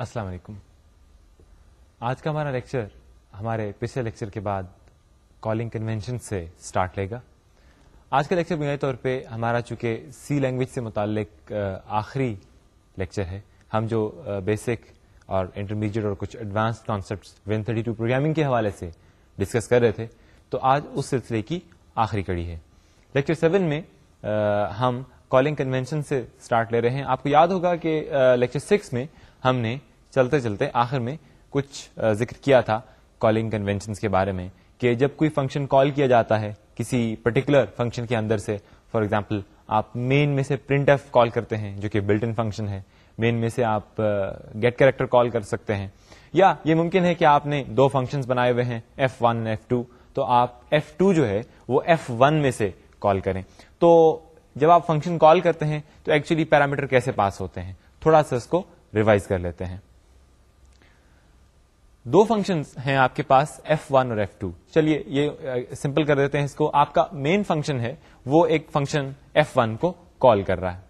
السلام علیکم۔ آج کا ہمارا لیکچر ہمارے پچھلے لیکچر کے بعد کالنگ کنونشن سے اسٹارٹ لے گا۔ آج کا لیکچر بنیادی طور پہ ہمارا چونکہ سی لینگویج سے متعلق آخری لیکچر ہے۔ ہم جو بیسک اور انٹرمیڈیٹ اور کچھ advance concept win thirty two programming کے حوالے سے ڈسکس کر رہے تھے، تو آج اس سلسلے کی آخری کڑی ہے۔ لیکچر سیون میں ہم کالنگ کنونشن سے اسٹارٹ لے رہے ہیں۔ آپ کو یاد ہوگا کہ لیکچر سکس میں ہم نے چلتے چلتے آخر میں کچھ ذکر کیا تھا کالنگ کنوینشن کے بارے میں کہ جب کوئی فنکشن کال کیا جاتا ہے کسی پرٹیکولر فنکشن کے اندر سے فار ایگزامپل آپ مین میں سے پرنٹ ایف کال کرتے ہیں جو کہ بلٹ ان فنکشن ہے مین میں سے آپ گیٹ کریکٹر کال کر سکتے ہیں، یا یہ ممکن ہے کہ آپ نے دو فنکشن بنائے ہوئے ہیں ایف ون ایف ٹو تو آپ ایف ٹو جو ہے وہ ایف ون میں سے کال کریں۔ تو جب آپ فنکشن کال کرتے ہیں تو ایکچولی پیرامیٹر کیسے پاس ہوتے ہیں؟ تھوڑا سا اس کو ریوائز کر لیتے ہیں۔ دو فنکشن ہیں آپ کے پاس ایف ون اور ایف ٹو چلیے، یہ سمپل کر دیتے ہیں اس کو. آپ کا مین فنکشن ہے، وہ ایک فنکشن ایف ون کو کال کر رہا ہے.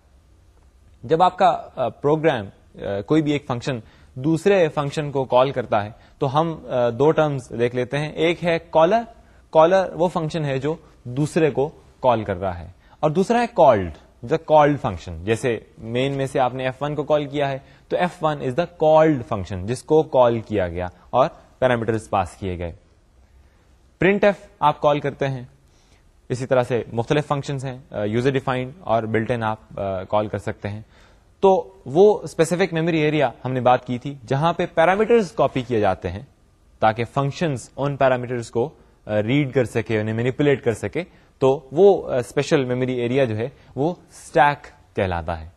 جب آپ کا پروگرام کوئی بھی ایک فنکشن دوسرے فنکشن کو کال کرتا ہے، تو ہم دو ٹرمز دیکھ لیتے ہیں. ایک ہے کالر کالر وہ فنکشن ہے جو دوسرے کو کال کر رہا ہے، اور دوسرا ہے کالڈ دا کالڈ فنکشن جیسے مین میں سے آپ نے ایف ون کو کال کیا ہے، تو F one is the called function جس کو کال کیا گیا اور پیرامیٹر پاس کیے گئے۔ پرنٹ ایف آپ کال کرتے ہیں، اسی طرح سے مختلف فنکشن ہیں یوزر ڈیفائنڈ اور بلٹن آپ کال کر سکتے ہیں۔ تو وہ اسپیسیفک میموری ایریا ہم نے بات کی تھی، جہاں پہ پیرامیٹرز کاپی کیے جاتے ہیں، تاکہ فنکشنز ان پیرامیٹرز کو ریڈ کر سکے، انہیں مینیپولیٹ کر سکے۔ تو وہ اسپیشل میموری ایریا جو ہے، وہ اسٹیک کہلاتا ہے۔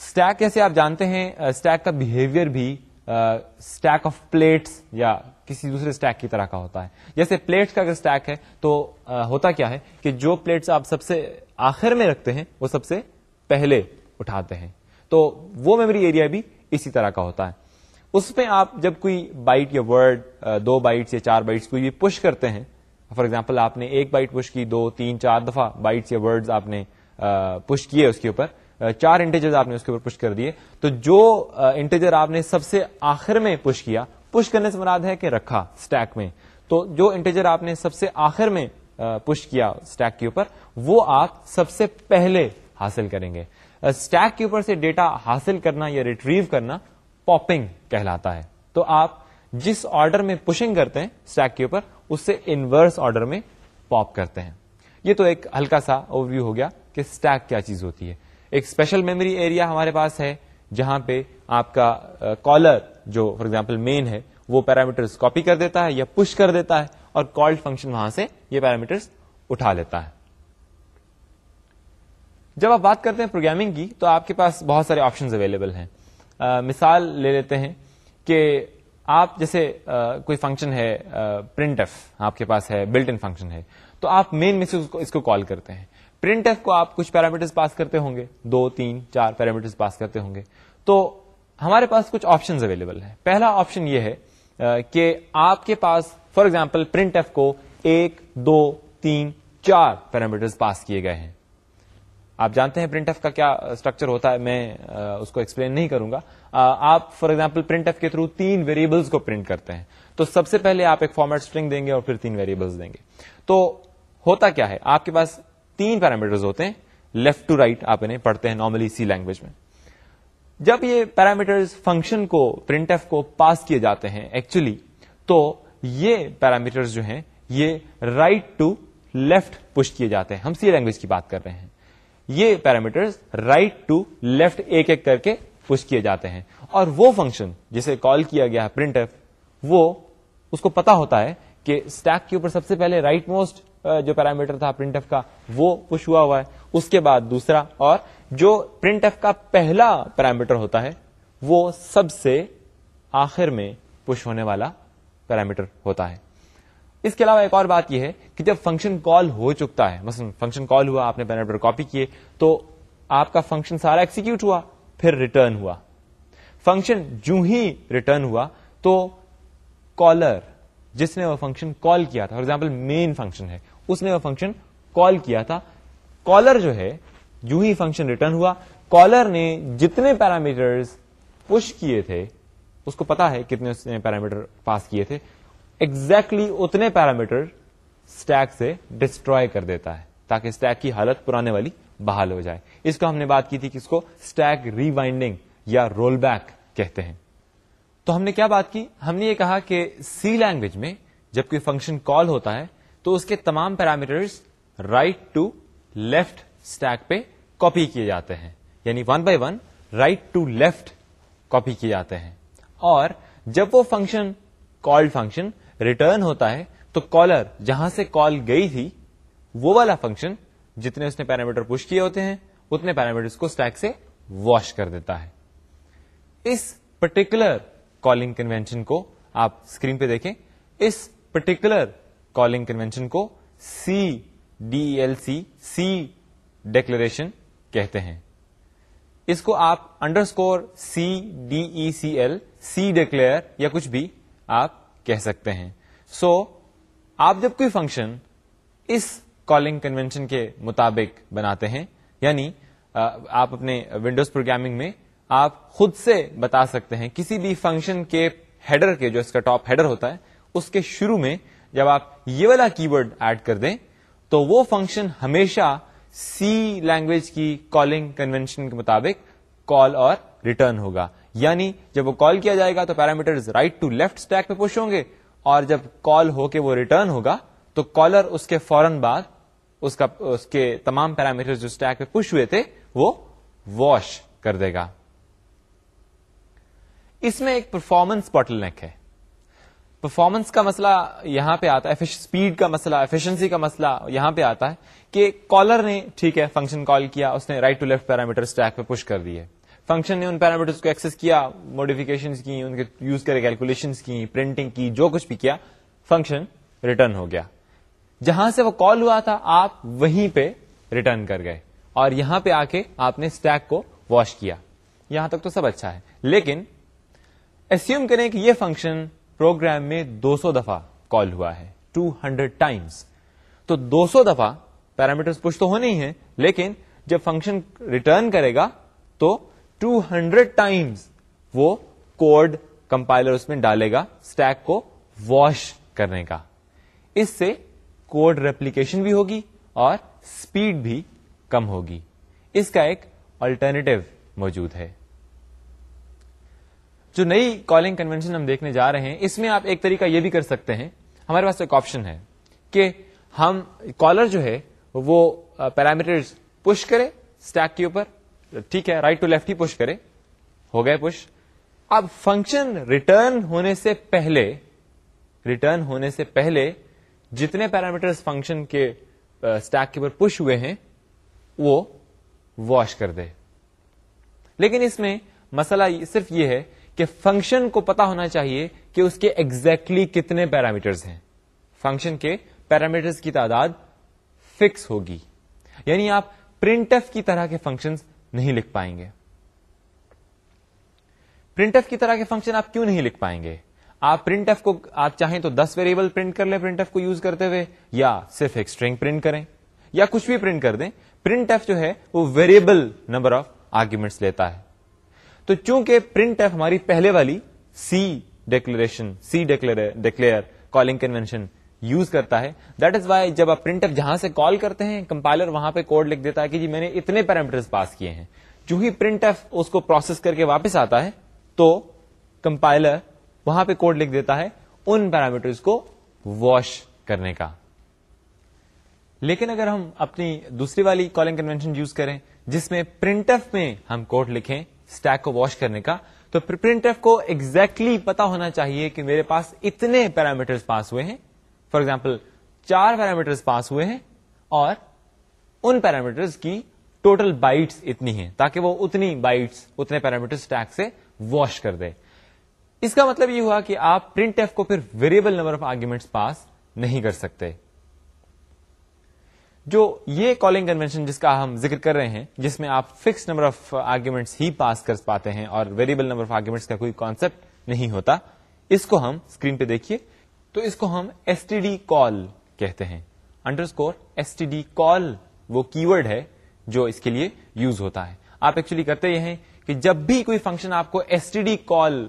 اسٹیک جیسے آپ جانتے ہیں اسٹیک کا بہیویئر بھی اسٹیک آف پلیٹس یا کسی دوسرے اسٹیک کی طرح کا ہوتا ہے۔ جیسے پلیٹس کا اگر اسٹیک ہے تو ہوتا کیا ہے کہ جو پلیٹس آپ سب سے آخر میں رکھتے ہیں، وہ سب سے پہلے اٹھاتے ہیں۔ تو وہ میموری ایریا بھی اسی طرح کا ہوتا ہے۔ اس میں آپ جب کوئی بائٹ یا ورڈ دو بائٹس یا چار بائٹس کوئی بھی پش کرتے ہیں فار ایگزامپل آپ نے ایک بائٹ پش کی، دو، تین، چار دفعہ بائٹس یا ورڈز آپ نے پش کیے اس کے اوپر چار انٹیجر آپ نے اس کے اوپر پش کر دیے۔ تو جو انٹیجر آپ نے سب سے آخر میں پش کیا پش کرنے سے مراد ہے کہ رکھا اسٹیک میں۔ تو جو انٹیجر آپ نے سب سے آخر میں پش کیا اسٹیک کے اوپر، وہ آپ سب سے پہلے حاصل کریں گے۔ اسٹیک کے اوپر سے ڈیٹا حاصل کرنا یا ریٹریو کرنا پاپنگ کہلاتا ہے۔ تو آپ جس آرڈر میں پشنگ کرتے ہیں اسٹیک کے اوپر اس سے انورس آرڈر میں پاپ کرتے ہیں۔ یہ تو ایک ہلکا سا اوور ویو ہو گیا کہ اسٹیک کیا چیز ہوتی ہے۔ ایک اسپیشل میموری ایریا ہمارے پاس ہے جہاں پہ آپ کا کالر جو فار ایگزامپل مین ہے، وہ پیرامیٹر کاپی کر دیتا ہے یا پش کر دیتا ہے اور کالڈ فنکشن وہاں سے یہ پیرامیٹر اٹھا لیتا ہے۔ جب آپ بات کرتے ہیں پروگرامنگ کی تو آپ کے پاس بہت سارے آپشن اویلیبل ہیں۔ مثال لے لیتے ہیں کہ آپ جیسے کوئی فنکشن ہے پرنٹ ایف آپ کے پاس ہے بلٹ ان فنکشن ہے، تو آپ مین میں سے اس کو کال کرتے ہیں۔ پرنٹ ایف کو آپ کچھ پیرامیٹر پاس کرتے ہوں گے۔ دو، تین، چار پیرامیٹر پاس کرتے ہوں گے۔ تو ہمارے پاس کچھ آپشن اویلیبل ہے پہلا آپشن یہ ہے کہ آپ کے پاس فار ایگزامپل پرنٹ ایف کو ایک، دو، تین، چار پیرامیٹر پاس کیے گئے ہیں۔ آپ جانتے ہیں پرنٹ ایف کا کیا اسٹرکچر ہوتا ہے، میں اس کو ایکسپلین نہیں کروں گا۔ آپ فار ایگزامپل پرنٹ ایف کے تھرو تین ویریبلس کو پرنٹ کرتے ہیں۔ تو سب سے پہلے آپ ایک فارمیٹ اسٹرنگ دیں گے اور پھر تین ویریبلس دیں گے۔ تو ہوتا کیا ہے؟ آپ کے پاس تین پیرامیٹرز ہوتے ہیں۔ لیفٹ ٹو رائٹ آپ انہیں پڑھتے ہیں نارملی سی لینگویج میں۔ جب یہ پیرامیٹرز فنکشن کو پرنٹ ایف کو پاس کیے جاتے ہیں ایکچولی تو یہ پیرامیٹرز جو ہیں، یہ رائٹ ٹو لیفٹ پش کیے جاتے ہیں۔ ہم سی لینگویج کی بات کر رہے ہیں۔ یہ پیرامیٹرز رائٹ ٹو لیفٹ ایک ایک کر کے پش کیے جاتے ہیں۔ اور وہ فنکشن جسے کال کیا گیا پرنٹ ایف وہ اس کو پتا ہوتا ہے کہ اسٹیک کے اوپر سب سے پہلے رائٹ موسٹ جو پیرامیٹر تھا پرنٹ ایف کا، وہ پش ہوا ہوا ہے۔ اس کے بعد دوسرا اور جو پرنٹ ایف کا پہلا پیرامیٹر ہوتا ہے، وہ سب سے آخر میں پش ہونے والا پیرامیٹر ہوتا ہے۔ اس کے علاوہ ایک اور بات یہ ہے کہ جب فنکشن کال ہو چکتا ہے، مثلا فنکشن کال ہوا، آپ نے پیرامیٹر کاپی کیے، تو آپ کا فنکشن سارا ایکسیکیوٹ ہوا، پھر ریٹرن ہوا۔ فنکشن جو ہی ریٹرن ہوا، تو کالر جس نے وہ فنکشن کال کیا تھا فار ایگزامپل مین فنکشن ہے، اس نے وہ فنکشن کال کیا تھا۔ کالر جو ہے جو ہی فنکشن ریٹرن ہوا۔ کالر نے جتنے پیرامیٹرز پش کیے تھے، اس کو پتا ہے کتنے اس نے پیرامیٹر پاس کیے تھے۔ ایگزیکٹلی exactly اتنے پیرامیٹر اسٹیک سے ڈسٹروائے کر دیتا ہے، تاکہ اسٹیک کی حالت پرانے والی بحال ہو جائے۔ اس کو ہم نے بات کی تھی کہ اس کو اسٹیک ریوائنڈنگ یا رول بیک کہتے ہیں۔ تو ہم نے کیا بات کی؟ ہم نے یہ کہا کہ سی لینگویج میں جب کوئی فنکشن کال ہوتا ہے، تو اس کے تمام parameters right to left stack پہ کاپی کیے جاتے ہیں۔ یعنی one by one right to left copy کیے جاتے ہیں۔ اور جب وہ فنکشن کال فنکشن ریٹرن ہوتا ہے، تو کالر جہاں سے کال گئی تھی، وہ والا فنکشن جتنے اس نے پیرامیٹر پوش کیے ہوتے ہیں، اتنے پیرامیٹر کو اسٹیک سے واش کر دیتا ہے۔ اس پرٹیکولر کالنگ کنوینشن کو آپ اسکرین پہ دیکھیں۔ اس پرٹیکولر کالنگ کنوینشن کو C D L C C declaration کہتے ہیں۔ اس کو آپ under score C D E C L C declare یا کچھ بھی آپ کہہ سکتے ہیں۔ سو so, آپ جب کوئی فنکشن اس کالنگ کنوینشن کے مطابق بناتے ہیں یعنی آپ اپنے ونڈوز پروگرامنگ میں آپ خود سے بتا سکتے ہیں کسی بھی فنکشن کے ہیڈر کے جو اس کا ٹاپ ہیڈر ہوتا ہے اس کے شروع میں جب آپ یہ والا کی ورڈ ایڈ کر دیں تو وہ فنکشن ہمیشہ سی لینگویج کی کالنگ کنوینشن کے مطابق کال اور ریٹرن ہوگا۔ یعنی جب وہ کال کیا جائے گا تو parameter right to left stack پہ پوش ہوں گے اور جب کال ہو کے وہ ریٹرن ہوگا تو کالر اس کے فوراً بعد اس کا اس کے تمام پیرامیٹر جو اسٹیک پہ پش ہوئے تھے وہ واش کر دے گا۔ اس میں ایک پرفارمنس بوٹل نیک ہے۔ پرفارمنس کا مسئلہ یہاں پہ آتا ہے اسپیڈ کا مسئلہ ایفیشنسی کا مسئلہ یہاں پہ آتا ہے کہ کالر نے، ٹھیک ہے فنکشن کال کیا، اس نے right to left parameter stack پہ پش کر دیے۔ فنکشن نے ان پیرامیٹر کو ایکسس کیا موڈیفکیشن کی، ان کے یوز کرے کیلکولیشن کی پرنٹنگ کی، جو کچھ بھی کیا فنکشن ریٹرن ہو گیا۔ جہاں سے وہ کال ہوا تھا، آپ وہیں پہ ریٹرن کر گئے اور یہاں پہ آ کے آپ نے اسٹیک کو واش کیا۔ یہاں تک تو سب اچھا ہے۔ لیکن ایسیوم کریں کہ یہ فنکشن پروگرام میں دو سو دفعہ کال ہوا ہے ٹو ہنڈریڈ ٹائمس تو دو سو دفعہ پیرامیٹر پش تو ہونے ہی ہیں، لیکن جب فنکشن ریٹرن کرے گا تو ٹو ہنڈریڈ ٹائمس وہ کوڈ کمپائلر اس میں ڈالے گا اسٹیک کو واش کرنے کا۔ اس سے کوڈ ریپلیکیشن بھی ہوگی اور اسپیڈ بھی کم ہوگی۔ اس کا ایک الٹرنیٹو موجود ہے۔ جو نئی کالنگ کنوینشن ہم دیکھنے جا رہے ہیں، اس میں آپ ایک طریقہ یہ بھی کر سکتے ہیں۔ ہمارے پاس ایک آپشن ہے کہ ہم کالر جو ہے، وہ uh, پیرامیٹر پش کرے اسٹیک کے اوپر ٹھیک ہے رائٹ ٹو لیفٹ ہی پش کرے ہو گئے پش اب فنکشن ریٹرن ہونے سے پہلے ریٹرن ہونے سے پہلے جتنے پیرامیٹر فنکشن کے اسٹیک کے اوپر پش ہوئے ہیں، وہ واش کر دے لیکن اس میں مسئلہ صرف یہ ہے کہ فنکشن کو پتا ہونا چاہیے کہ اس کے ایگزیکٹلی exactly کتنے پیرامیٹرز ہیں۔ فنکشن کے پیرامیٹرز کی تعداد فکس ہوگی۔ یعنی آپ پرنٹ ایف کی طرح کے فنکشن نہیں لکھ پائیں گے۔ پرنٹ ایف کی طرح کے فنکشن آپ کیوں نہیں لکھ پائیں گے؟ آپ پرنٹ ایف کو آپ چاہیں تو دس ویریبل پرنٹ کر لیں پرنٹ ایف کو یوز کرتے ہوئے، یا صرف ایک اسٹرنگ پرنٹ کریں، یا کچھ بھی پرنٹ کر دیں۔ پرنٹ ایف جو ہے، وہ ویریبل نمبر آف آرگیومنٹس لیتا ہے۔ تو چونکہ پرنٹ ایف ہماری پہلے والی C declaration C declare calling convention use کرتا ہے۔ دیٹ از وائی جب آپ پرنٹ ایف جہاں سے کال کرتے ہیں کمپائلر وہاں پہ کوڈ لکھ دیتا ہے کہ جی میں نے اتنے پیرامیٹر پاس کیے ہیں۔ جو ہی پرنٹ ایف اس کو پروسیس کر کے واپس آتا ہے، تو کمپائلر وہاں پہ کوڈ لکھ دیتا ہے ان پیرامیٹر کو واش کرنے کا۔ لیکن اگر ہم اپنی دوسری والی کالنگ کنوینشن یوز کریں، جس میں پرنٹ ایف میں ہم کوڈ لکھیں اسٹیک کو واش کرنے کا، تو پرنٹ ایف کو ایگزیکٹلی exactly پتا ہونا چاہیے کہ میرے پاس اتنے پیرامیٹر پاس ہوئے ہیں فار ایگزامپل چار پیرامیٹر پاس ہوئے ہیں اور ان پیرامیٹر کی ٹوٹل بائٹس اتنی ہیں تاکہ وہ اتنی بائٹس اتنے پیرامیٹر اسٹیک سے واش کر دے۔ اس کا مطلب یہ ہوا کہ آپ پرنٹ ایف کو پھر variable number of arguments pass نہیں کر سکتے۔ جو یہ کالنگ کنوینشن جس کا ہم ذکر کر رہے ہیں، جس میں آپ فکس نمبر آف آرگیومنٹس ہی پاس کر پاتے ہیں اور ویریبل نمبر آف آرگیومنٹس کا کوئی کانسپٹ نہیں ہوتا، اس کو ہم اسکرین پہ دیکھیے۔ تو اس کو ہم ایس ٹی ڈی کال کہتے ہیں۔ Under score S T D call وہ کی ورڈ ہے جو اس کے لیے یوز ہوتا ہے۔ آپ ایکچولی کرتے یہ ہیں کہ جب بھی کوئی فنکشن آپ کو ایس ٹی ڈی کال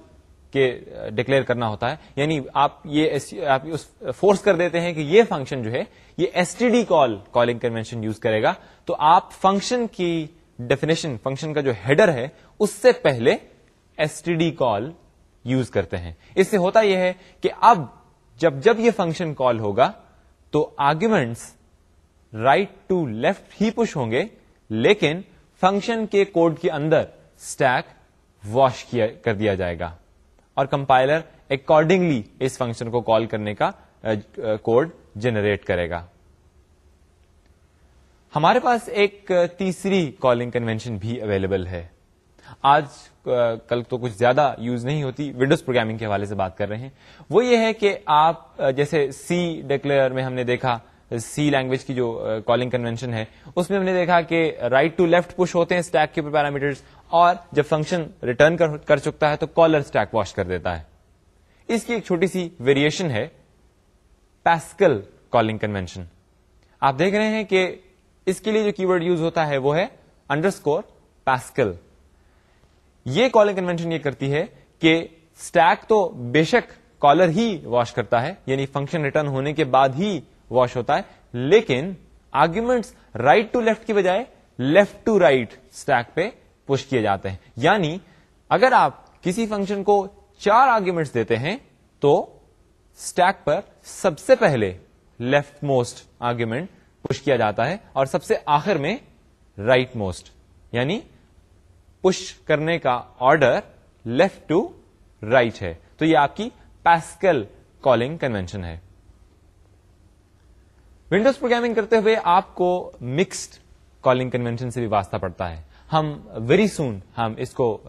کے ڈکلیئر کرنا ہوتا ہے یعنی آپ یہ فورس کر دیتے ہیں کہ یہ فنکشن جو ہے، یہ S T D call calling convention use کرے گا۔ تو آپ فنکشن کی ڈیفینیشن فنکشن کا جو ہیڈر ہے، اس سے پہلے S T D call use کرتے ہیں۔ اس سے ہوتا یہ ہے کہ اب جب جب یہ فنکشن کال ہوگا تو آرگیومنٹس رائٹ ٹو لیفٹ ہی پش ہوں گے، لیکن فنکشن کے کوڈ کے اندر اسٹیک واش کیا کر دیا جائے گا۔ اور کمپائلر اکارڈنگلی اس فنکشن کو کال کرنے کا کوڈ جنریٹ کرے گا۔ ہمارے پاس ایک تیسری کالنگ کنوینشن بھی اویلیبل ہے۔ آج کل تو کچھ زیادہ یوز نہیں ہوتی، ونڈوز پروگرامنگ کے حوالے سے بات کر رہے ہیں۔ وہ یہ ہے کہ آپ جیسے سی ڈکلیئر میں ہم نے دیکھا سی لینگویج کی جو کالنگ کنوینشن ہے، اس میں ہم نے دیکھا کہ رائٹ ٹو لیفٹ پش ہوتے ہیں اسٹیک کے پیرامیٹرز اور جب فنکشن ریٹرن کر چکتا ہے تو کالر اسٹیک واش کر دیتا ہے۔ اس کی ایک چھوٹی سی ویریشن ہے پیسکل کالنگ کنوینشن آپ دیکھ رہے ہیں کہ اس کے لیے جو کی ورڈ یوز ہوتا ہے وہ ہے انڈر اسکور پیسکل یہ کالنگ کنوینشن یہ کرتی ہے کہ اسٹیک تو بے شک کالر ہی واش کرتا ہے یعنی فنکشن ریٹرن ہونے کے بعد ہی واش ہوتا ہے، لیکن آرگیومنٹس رائٹ ٹو لیفٹ کی بجائے لیفٹ ٹو رائٹ اسٹیک پہ پش کیے جاتے ہیں۔ یعنی اگر آپ کسی فنکشن کو چار آرگیومنٹس دیتے ہیں تو اسٹیک پر سب سے پہلے لیفٹ موسٹ آرگیومنٹ پش کیا جاتا ہے اور سب سے آخر میں رائٹ right موسٹ یعنی پش کرنے کا آرڈر لیفٹ ٹو رائٹ ہے۔ تو یہ آپ کی پیسکل کالنگ کنوینشن ہے۔ ونڈوز پروگرامنگ کرتے ہوئے آپ کو مکسڈ کالنگ کنوینشن سے بھی واسطہ پڑتا ہے۔ ہم ویری سون ہم اس کو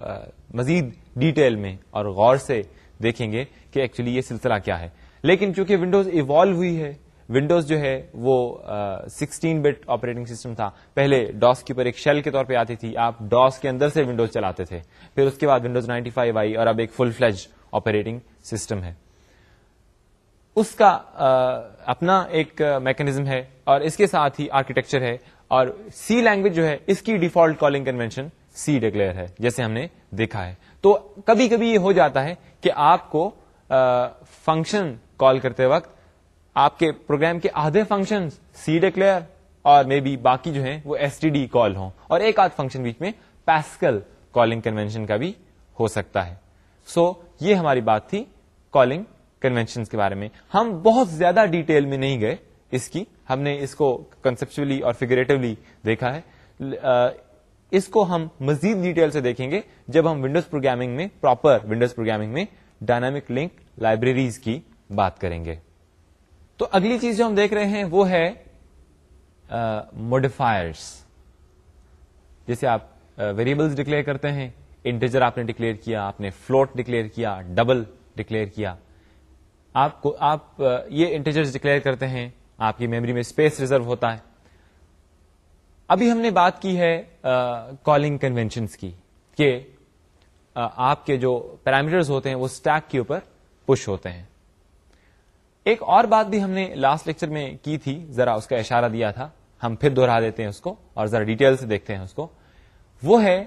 مزید ڈیٹیل میں اور غور سے دیکھیں گے کہ ایکچولی یہ سلسلہ کیا ہے۔ لیکن چونکہ ونڈوز ایوالو ہوئی ہے ونڈوز جو ہے وہ سکسٹین بٹ آپریٹنگ سسٹم تھا۔ پہلے ڈاس کے اوپر ایک شیل کے طور پہ آتی تھی، آپ ڈاس کے اندر سے ونڈوز چلاتے تھے۔ پھر اس کے بعد ونڈوز نائنٹی فائیو آئی اور اب ایک فل فلج آپریٹنگ سسٹم ہے۔ اس کا اپنا ایک میکنزم ہے اور اس کے ساتھ ہی آرکیٹیکچر ہے اور سی لینگویج جو ہے، اس کی default calling convention C declare ہے، جیسے ہم نے دیکھا ہے۔ تو کبھی کبھی یہ ہو جاتا ہے کہ آپ کو فنکشن کال کرتے وقت آپ کے پروگرام کے آدھے فنکشن سی ڈکلیئر اور مے بی باقی جو ہیں وہ ایس ٹی ڈی کال ہوں۔ اور ایک آدھ فنکشن بیچ میں پیسکل کالنگ کنوینشن کا بھی ہو سکتا ہے۔ سو so, یہ ہماری بات تھی کالنگ کنوینشن کے بارے میں۔ ہم بہت زیادہ ڈیٹیل میں نہیں گئے اس کی۔ ہم نے اس کو کنسپچلی اور فیگریٹولی دیکھا ہے۔ اس کو ہم مزید ڈیٹیل سے دیکھیں گے جب ہم ونڈوز پروگرامنگ میں پراپر ونڈوز پروگرامنگ میں ڈائنامک لنک لائبریریز کی بات کریں گے۔ تو اگلی چیز جو ہم دیکھ رہے ہیں وہ ہے موڈیفائرس جیسے آپ ویریبلس ڈکلیئر کرتے ہیں انٹیجر آپ نے ڈکلیئر کیا، آپ نے فلوٹ ڈکلیئر کیا ڈبل ڈکلیئر کیا۔ آپ کو، آپ یہ انٹیجر ڈکلیئر کرتے ہیں، آپ کی میموری میں اسپیس ریزرو ہوتا ہے۔ ابھی ہم نے بات کی ہے کالنگ کنوینشنس کی، کہ آپ کے جو پیرامیٹرز ہوتے ہیں وہ اسٹیک کے اوپر پش ہوتے ہیں۔ ایک اور بات بھی ہم نے لاسٹ لیکچر میں کی تھی، ذرا اس کا اشارہ دیا تھا۔ ہم پھر دوہرا دیتے ہیں اس کو اور ذرا ڈیٹیل سے دیکھتے ہیں اس کو۔ وہ ہے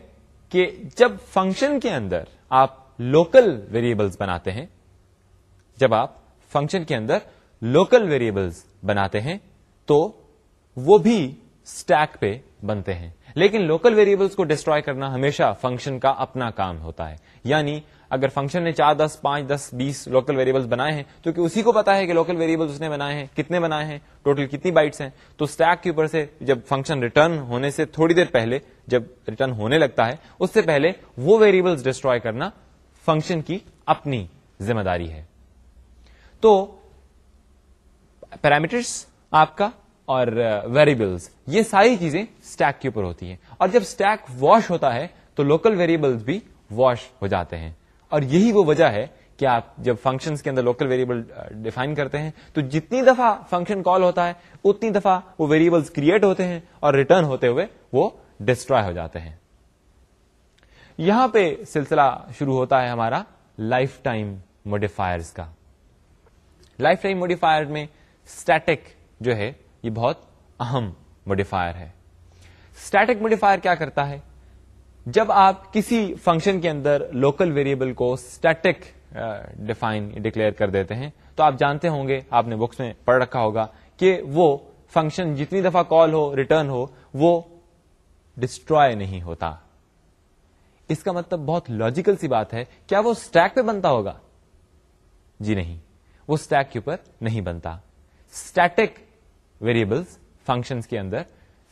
کہ جب فنکشن کے اندر آپ لوکل ویریبلس بناتے ہیں، جب آپ فنکشن کے اندر لوکل ویریبلس بناتے ہیں، تو وہ بھی اسٹیک پہ بنتے ہیں۔ لیکن لوکل ویریبلس کو ڈسٹروائے کرنا ہمیشہ فنکشن کا اپنا کام ہوتا ہے۔ یعنی اگر فنکشن نے چار دس، پانچ دس، بیس لوکل ویریبلس بنائے ہیں، تو کہ اسی کو پتا ہے کہ لوکل ویریبلس اس نے بنائے ہیں، کتنے بنائے ہیں ٹوٹل کتنی بائٹس ہیں، تو اسٹیک کے اوپر سے جب فنکشن ریٹرن ہونے سے تھوڑی دیر پہلے جب ریٹرن ہونے لگتا ہے، اس سے پہلے وہ ویریبلس ڈسٹروائے کرنا فنکشن کی اپنی ذمہ داری ہے۔ تو پیرامیٹرس آپ کا اور ویریبلس یہ ساری چیزیں اسٹیک کے اوپر ہوتی ہیں۔ اور جب اسٹیک واش ہوتا ہے، تو لوکل ویریبلس بھی واش ہو جاتے ہیں۔ اور یہی وہ وجہ ہے کہ آپ جب فنکشن کے اندر لوکل ویریبل ڈیفائن کرتے ہیں، تو جتنی دفعہ فنکشن کال ہوتا ہے، اتنی دفعہ وہ ویریبلس کریٹ ہوتے ہیں اور ریٹرن ہوتے ہوئے وہ ڈسٹروائے ہو جاتے ہیں۔ یہاں پہ سلسلہ شروع ہوتا ہے ہمارا لائف ٹائم موڈیفائرز کا۔ لائف ٹائم موڈیفائر میں اسٹیٹک جو ہے، یہ بہت اہم موڈیفائر ہے۔ اسٹیٹک موڈیفائر کیا کرتا ہے؟ جب آپ کسی فنکشن کے اندر لوکل ویریبل کو اسٹیٹک ڈیفائن ڈکلیئر کر دیتے ہیں، تو آپ جانتے ہوں گے، آپ نے بکس میں پڑھ رکھا ہوگا کہ وہ فنکشن جتنی دفعہ کال ہو ریٹرن ہو، وہ ڈسٹروائے نہیں ہوتا۔ اس کا مطلب بہت لاجیکل سی بات ہے، کیا وہ اسٹیک پہ بنتا ہوگا؟ جی نہیں۔ وہ اسٹیک کے اوپر نہیں بنتا۔ اسٹیٹک ویریبلس فنکشن کے اندر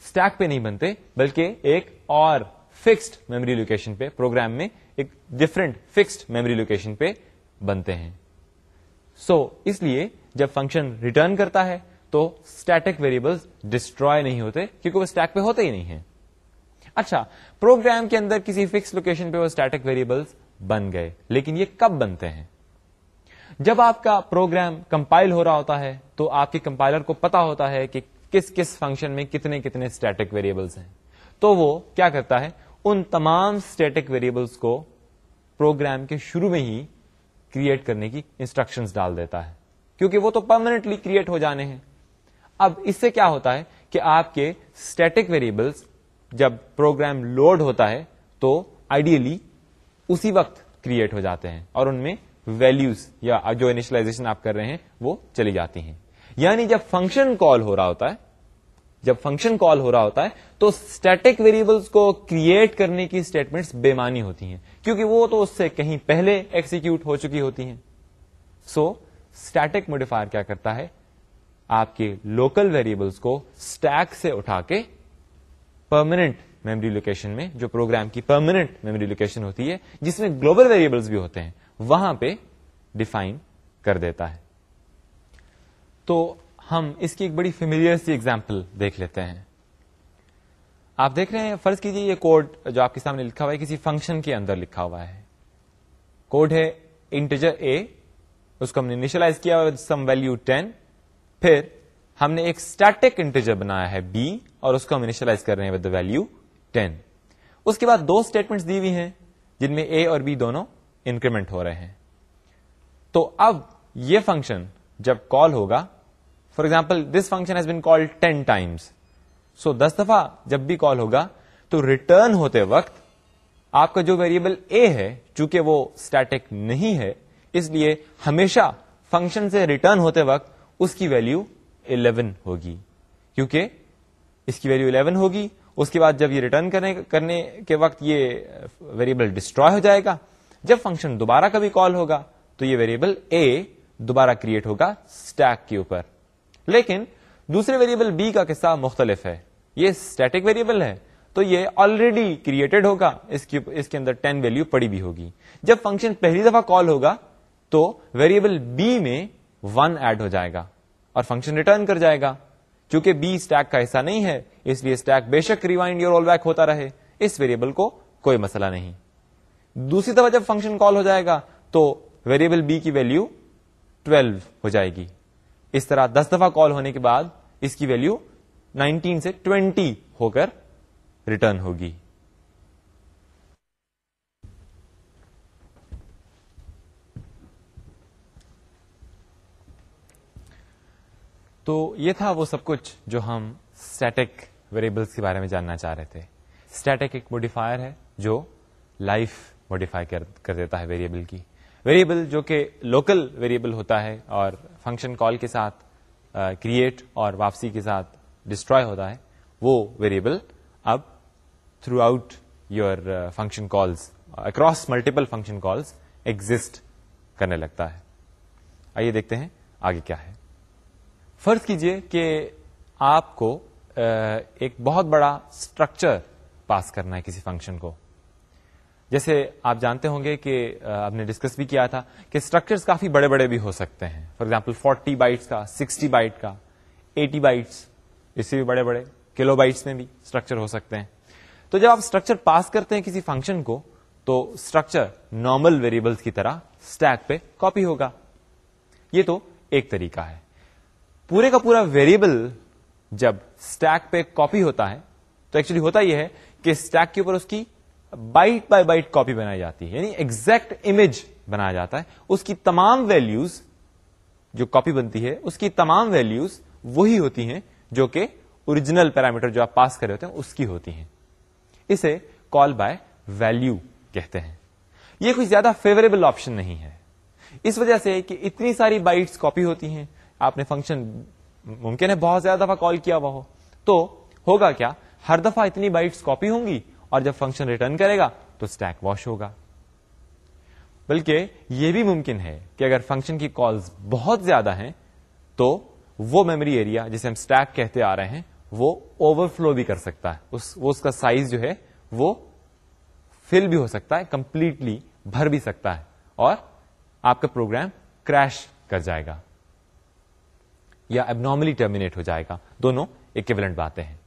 اسٹیک پہ نہیں بنتے، بلکہ ایک اور فکسڈ میموری لوکیشن پہ پروگرام میں ایک ڈفرنٹ فکسڈ میموری لوکیشن پہ بنتے ہیں۔ سو so, اس لیے جب فنکشن ریٹرن کرتا ہے تو اسٹیٹک ویریبلس ڈسٹروائے نہیں ہوتے کیونکہ وہ اسٹیک پہ ہوتے ہی نہیں ہیں۔ اچھا پروگرام کے اندر کسی فکس لوکیشن پہ وہ اسٹیٹک ویریبلس بن گئے لیکن یہ کب بنتے ہیں؟ جب آپ کا پروگرام کمپائل ہو رہا ہوتا ہے تو آپ کے کمپائلر کو پتا ہوتا ہے کہ کس کس فنکشن میں کتنے کتنے اسٹیٹک ویریبلس ہیں۔ تو وہ کیا کرتا ہے؟ ان تمام اسٹیٹک ویریبلس کو پروگرام کے شروع میں ہی کریٹ کرنے کی انسٹرکشن ڈال دیتا ہے۔ کیونکہ وہ تو پرماننٹلی کریٹ ہو جانے ہیں۔ اب اس سے کیا ہوتا ہے کہ آپ کے اسٹیٹک ویریبلس جب پروگرام لوڈ ہوتا ہے تو آئیڈیلی اسی وقت کریٹ ہو جاتے ہیں اور ان میں ویلوز یا جو انیشلائزیشن آپ کر رہے ہیں وہ چلی جاتی ہیں۔ یعنی جب فنکشن کال ہو رہا ہوتا ہے جب فنکشن کال ہو رہا ہوتا ہے، تو اسٹیٹک ویریبلس کو کریٹ کرنے کی اسٹیٹمنٹس بےمانی ہوتی ہیں۔ کیونکہ وہ تو اس سے کہیں پہلے ایکسیکیوٹ ہو چکی ہوتی ہیں۔ سو اسٹیٹک موڈیفائر کیا کرتا ہے؟ آپ کے لوکل ویریبلس کو اسٹیک سے اٹھا کے پرماننٹ میموری لوکیشن میں، جو پروگرام کی پرماننٹ میموری لوکیشن ہوتی ہے، جس میں گلوبل ویریبلس بھی ہوتے ہیں، وہاں پہ ڈیفائن کر دیتا ہے۔ تو ہم اس کی ایک بڑی فیملیئر سی ایگزامپل دیکھ لیتے ہیں۔ آپ دیکھ رہے ہیں، فرض کیجیے یہ کوڈ جو آپ کے سامنے لکھا ہوا ہے، کسی فنکشن کے اندر لکھا ہوا ہے۔ کوڈ ہے انٹیجر اے اس کو ہم نے انیشلائز کیا سم ویلو ٹین پھر ہم نے ایک اسٹیٹک انٹیجر بنایا ہے بی اور اس کو ہم انیشلائز کر رہے ہیں ود ویلو ٹین اس کے بعد دو اسٹیٹمنٹ دی ہوئی ہیں، جن میں اے اور بی دونوں انکریمنٹ ہو رہے ہیں۔ تو اب یہ فنکشن جب کال ہوگا for example this function has been call ten times so دس دفعہ جب بھی کال ہوگا، تو ریٹرن ہوتے وقت آپ کا جو ویریبل اے ہے، چونکہ وہ اسٹیٹک نہیں ہے، اس لیے ہمیشہ فنکشن سے ریٹرن ہوتے وقت اس کی ویلو 11 ہوگی۔ کیونکہ اس کی ویلو 11 ہوگی، اس کے بعد جب یہ ریٹرن کرنے کرنے کے وقت یہ ویریبل ڈسٹروائے ہو جائے گا۔ جب فنکشن دوبارہ کبھی کال ہوگا، تو یہ ویریبل اے دوبارہ کریٹ ہوگا اسٹیک کے اوپر۔ لیکن دوسرے ویریبل بی کا قصہ مختلف ہے۔ یہ اسٹیٹک ویریبل ہے۔ تو یہ آلریڈی کریٹڈ ہوگا۔ اس کی اس کے اندر ٹین ویلو پڑی بھی ہوگی۔ جب فنکشن پہلی دفعہ کال ہوگا، تو ویریبل بی میں ون ایڈ ہو جائے گا اور فنکشن ریٹرن کر جائے گا۔ چونکہ بی اسٹیک کا حصہ نہیں ہے، اس لیے اسٹیک بے شک ریوائنڈ یور بیک ہوتا رہے۔ اس ویریبل کو کوئی مسئلہ نہیں۔ دوسری طرح جب فنکشن کال ہو جائے گا، تو ویریبل بی کی ویلو 12 ہو جائے گی۔ اس طرح دس دفعہ کال ہونے کے بعد اس کی ویلو 19 سے 20 ہو کر ریٹرن ہوگی۔ تو یہ تھا وہ سب کچھ جو ہم اسٹیٹک ویریبلس کے بارے میں جاننا چاہ رہے تھے۔ اسٹیٹک ایک موڈیفائر ہے جو لائف موڈیفائی کر دیتا ہے ویریبل کی۔ ویریبل جو کہ لوکل ویریبل ہوتا ہے اور فنکشن کال کے ساتھ کریٹ اور واپسی کے ساتھ ڈسٹروائے ہوتا ہے، وہ ویریبل اب throughout your function calls across multiple function calls exit کرنے لگتا ہے۔ آئیے دیکھتے ہیں آگے کیا ہے۔ فرض کیجیے کہ آپ کو ایک بہت بڑا اسٹرکچر پاس کرنا ہے کسی فنکشن کو۔ جیسے آپ جانتے ہوں گے کہ آپ نے ڈسکس بھی کیا تھا کہ اسٹرکچر کافی بڑے بڑے بھی ہو سکتے ہیں۔ فار ایگزامپل فورٹی بائٹس کا سکسٹی بائٹ کا ایٹی بائٹس اس سے بھی بڑے بڑے کلو بائٹس میں بھی اسٹرکچر ہو سکتے ہیں۔ تو جب آپ اسٹرکچر پاس کرتے ہیں کسی فنکشن کو، تو اسٹرکچر نارمل ویریبلس کی طرح اسٹیک پہ کاپی ہوگا۔ یہ تو ایک طریقہ ہے۔ پورے کا پورا ویریبل جب اسٹیک پہ کاپی ہوتا ہے، تو ایکچولی ہوتا یہ ہے کہ اسٹیک کے اوپر اس کی بائٹ بائی بائٹ کاپی بنائی جاتی ہے یعنی ایگزیکٹ امیج بنایا جاتا ہے۔ اس کی تمام ویلوز جو کاپی بنتی ہے، اس کی تمام ویلوز وہی ہوتی ہیں جو کہ اوریجنل پیرامیٹر جو آپ پاس کر رہے ہوتے ہیں، اس کی ہوتی ہیں۔ اسے کال بائی ویلو کہتے ہیں۔ یہ کوئی زیادہ فیوریبل آپشن نہیں ہے۔ اس وجہ سے کہ اتنی ساری بائٹس کاپی ہوتی ہیں، آپ نے فنکشن ممکن ہے بہت زیادہ دفعہ کال کیا ہوا ہو۔ تو ہوگا کیا؟ ہر دفعہ اتنی بائٹس کاپی ہوں گی اور جب فنکشن ریٹرن کرے گا تو اسٹیک واش ہوگا۔ بلکہ یہ بھی ممکن ہے کہ اگر فنکشن کی کالز بہت زیادہ ہیں تو وہ میموری ایریا جسے ہم اسٹیک کہتے آ رہے ہیں، وہ اوور فلو بھی کر سکتا ہے۔ اس وہ اس کا سائز جو ہے، وہ فل بھی ہو سکتا ہے کمپلیٹلی بھر بھی سکتا ہے۔ اور آپ کا پروگرام کریش کر جائے گا۔ یا اب نارملی ٹرمینیٹ ہو جائے گا۔ دونوں اکیولنٹ باتیں ہیں۔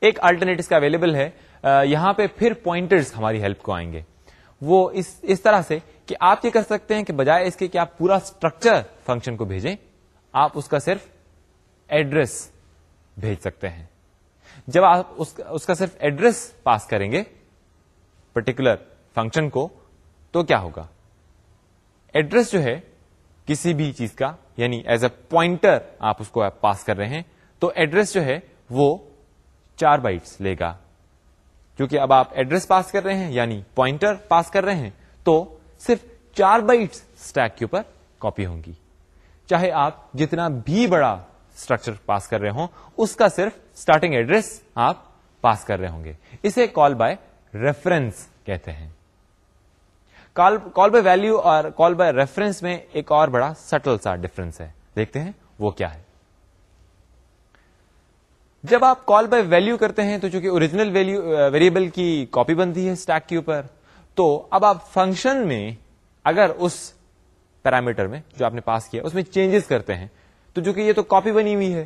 ایک الٹرنیٹ اس کا اویلیبل ہے۔ یہاں پہ پھر پوائنٹرز ہماری ہیلپ کو آئیں گے۔ وہ اس اس طرح سے کہ آپ یہ کر سکتے ہیں کہ بجائے اس کے کہ آپ پورا اسٹرکچر فنکشن کو بھیجیں، آپ اس کا صرف ایڈریس بھیج سکتے ہیں۔ جب آپ اس کا صرف ایڈریس پاس کریں گے پرٹیکولر فنکشن کو، تو کیا ہوگا؟ ایڈریس جو ہے کسی بھی چیز کا یعنی ایز اے پوائنٹر آپ اس کو پاس کر رہے ہیں، تو ایڈریس جو ہے وہ چار بائٹس لے گا۔ کیونکہ اب آپ ایڈریس پاس کر رہے ہیں یعنی پوائنٹر پاس کر رہے ہیں، تو صرف چار بائٹس اسٹیک کے اوپر کاپی ہوں گی۔ چاہے آپ جتنا بھی بڑا اسٹرکچر پاس کر رہے ہوں، اس کا صرف اسٹارٹنگ ایڈریس آپ پاس کر رہے ہوں گے۔ اسے کال بائی ریفرنس کہتے ہیں۔ کال بائی ویلو اور کال بائی ریفرنس میں ایک اور بڑا سٹل سا ڈفرنس ہے۔ دیکھتے ہیں وہ کیا ہے۔ جب آپ کال بائی ویلو کرتے ہیں تو چونکہ اوریجنل ویلو ویریبل کی کاپی بنتی ہے اسٹیک کے اوپر، تو اب آپ فنکشن میں اگر اس پیرامیٹر میں جو آپ نے پاس کیا، اس میں چینجز کرتے ہیں، تو جو کہ یہ تو کاپی بنی ہوئی ہے،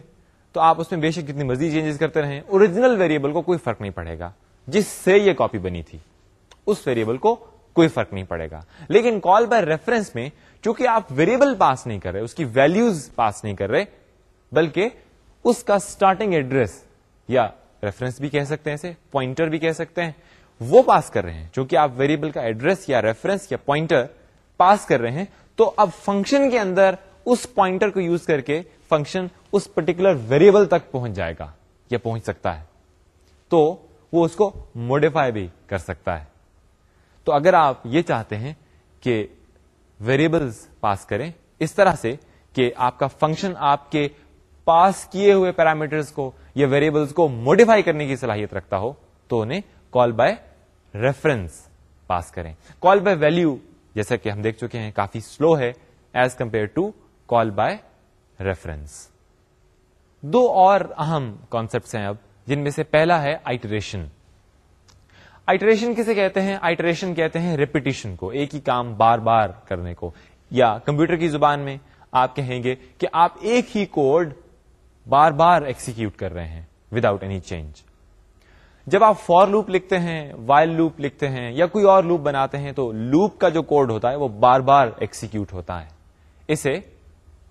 تو آپ اس میں بے شک کتنی مزید چینجز کرتے رہیں۔ اوریجنل ویریبل کو کوئی فرق نہیں پڑے گا، جس سے یہ کاپی بنی تھی، اس ویریبل کو کوئی فرق نہیں پڑے گا۔ لیکن کال بائی ریفرنس میں چونکہ آپ ویریبل پاس نہیں کر رہے، اس کی ویلوز پاس نہیں کر رہے، بلکہ اس کا اسٹارٹنگ ایڈریس یا ریفرنس بھی کہہ سکتے ہیں اسے پوائنٹر بھی کہہ سکتے ہیں، وہ پاس کر رہے ہیں. چونکہ آپ ویریبل کا ایڈریس یا ریفرنس یا پوائنٹر پاس کر رہے ہیں، تو اب فنکشن کے اندر اس پوائنٹر کو یوز کر کے فنکشن اس پرٹیکولر ویریبل تک پہنچ جائے گا، یا پہنچ سکتا ہے. تو وہ اس کو موڈیفائی بھی کر سکتا ہے. تو اگر آپ یہ چاہتے ہیں کہ ویریبلس پاس کریں، اس طرح سے کہ آپ کا فنکشن آپ کے پاس کیے ہوئے پیرامیٹرز کو یا ویریبلس کو موڈیفائی کرنے کی صلاحیت رکھتا ہو تو انہیں کال بائی ریفرنس پاس کریں۔ کال بائی ویلو جیسا کہ ہم دیکھ چکے ہیں کافی سلو ہے as compare to call by reference دو اور اہم کانسپٹ ہیں اب جن میں سے پہلا ہے آئٹریشن آئٹریشن کسے کہتے ہیں؟ آئٹریشن کہتے ہیں ریپیٹیشن کو، ایک ہی کام بار بار کرنے کو۔ یا کمپیوٹر کی زبان میں آپ کہیں گے کہ آپ ایک ہی کوڈ بار بار ایکسیکیوٹ کر رہے ہیں وداؤٹ اینی چینج جب آپ فور لوپ لکھتے ہیں وائل لوپ لکھتے ہیں یا کوئی اور لوپ بناتے ہیں تو لوپ کا جو کوڈ ہوتا ہے وہ بار بار ایکسیکیوٹ ہوتا ہے. اسے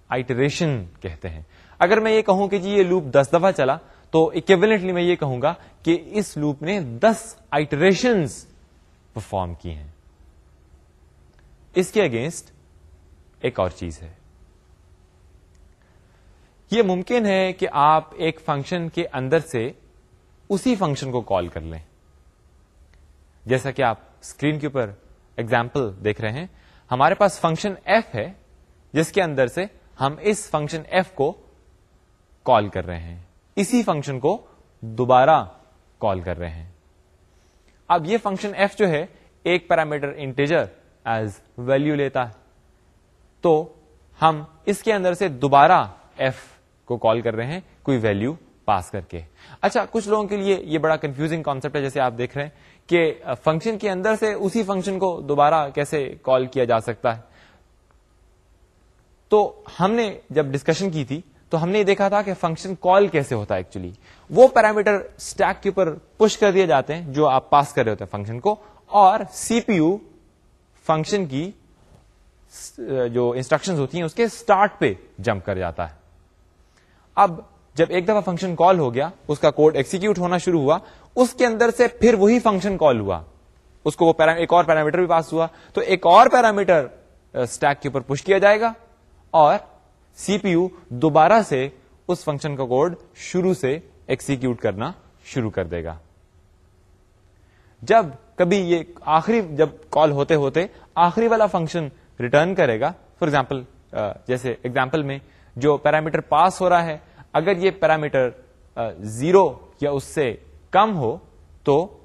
آئٹریشن کہتے ہیں. اگر میں یہ کہوں کہ جی یہ لوپ دس دفعہ چلا تو اکیبلنٹلی میں یہ کہوں گا کہ اس لوپ نے دس آئٹریشن پرفارم کی ہیں. اس کے اگینسٹ ایک اور چیز ہے. یہ ممکن ہے کہ آپ ایک فنکشن کے اندر سے اسی فنکشن کو کال کر لیں۔ جیسا کہ آپ اسکرین کے اوپر ایگزامپل دیکھ رہے ہیں، ہمارے پاس فنکشن ایف ہے، جس کے اندر سے ہم اس فنکشن ایف کو کال کر رہے ہیں۔ اسی فنکشن کو دوبارہ کال کر رہے ہیں۔ اب یہ فنکشن ایف جو ہے، ایک پیرامیٹر انٹیجر ایز ویلو لیتا ہے۔ تو ہم اس کے اندر سے دوبارہ ایف کو کال کر رہے ہیں، کوئی ویلو پاس کر کے۔ اچھا کچھ لوگوں کے لیے یہ بڑا کنفیوزنگ کانسپٹ ہے، جیسے آپ دیکھ رہے ہیں کہ فنکشن کے اندر سے اسی فنکشن کو دوبارہ کیسے کال کیا جا سکتا ہے۔ تو ہم نے جب ڈسکشن کی تھی، تو ہم نے دیکھا تھا کہ فنکشن کال کیسے ہوتا ہے ایکچولی وہ پیرامیٹر اسٹیک کے اوپر پش کر دیے جاتے ہیں، جو آپ پاس کر رہے ہوتے ہیں فنکشن کو، اور سی پی یو فنکشن کی، جو انسٹرکشن ہوتی ہیں، اس کے اسٹارٹ پہ جمپ کر جاتا ہے۔ اب جب ایک دفعہ فنکشن کال ہو گیا، اس کا کوڈ ایکسیکیوٹ ہونا شروع ہوا، اس کے اندر سے پھر وہی فنکشن کال ہوا۔ اس کو وہ ایک اور پیرامیٹر بھی پاس ہوا۔ تو ایک اور پیرامیٹر اسٹیک uh, کے اوپر پش کیا جائے گا اور سی پی یو دوبارہ سے اس فنکشن کا کوڈ شروع سے ایکسیکیوٹ کرنا شروع کر دے گا۔ جب کبھی یہ آخری جب کال ہوتے ہوتے آخری والا فنکشن ریٹرن کرے گا فار ایگزامپل uh, جیسے ایگزامپل میں جو پیرامیٹر پاس ہو رہا ہے، اگر یہ پیرامیٹر زیرو یا اس سے کم ہو، تو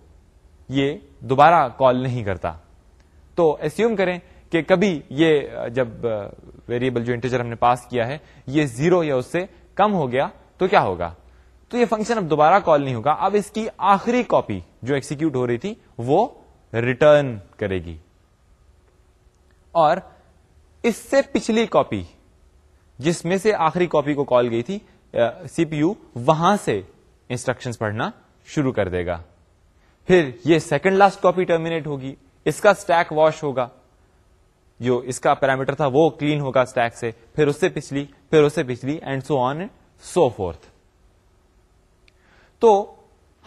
یہ دوبارہ کال نہیں کرتا۔ تو ایسیوم کریں کہ کبھی یہ جب ویریبل جو انٹیجر ہم نے پاس کیا ہے، یہ زیرو یا اس سے کم ہو گیا، تو کیا ہوگا؟ تو یہ فنکشن اب دوبارہ کال نہیں ہوگا۔ اب اس کی آخری کاپی جو ایکسیکیوٹ ہو رہی تھی، وہ ریٹرن کرے گی۔ اور اس سے پچھلی کاپی جس میں سے آخری کاپی کو کال گئی تھی سی پی یو وہاں سے انسٹرکشن پڑھنا شروع کر دے گا۔ پھر یہ سیکنڈ لاسٹ کاپی ٹرمینیٹ ہوگی، اس کا اسٹیک واش ہوگا۔ جو اس کا پیرامیٹر تھا وہ کلین ہوگا اسٹیک سے، پھر اس سے پچھلی، پھر اس سے پچھلی and so on so forth تو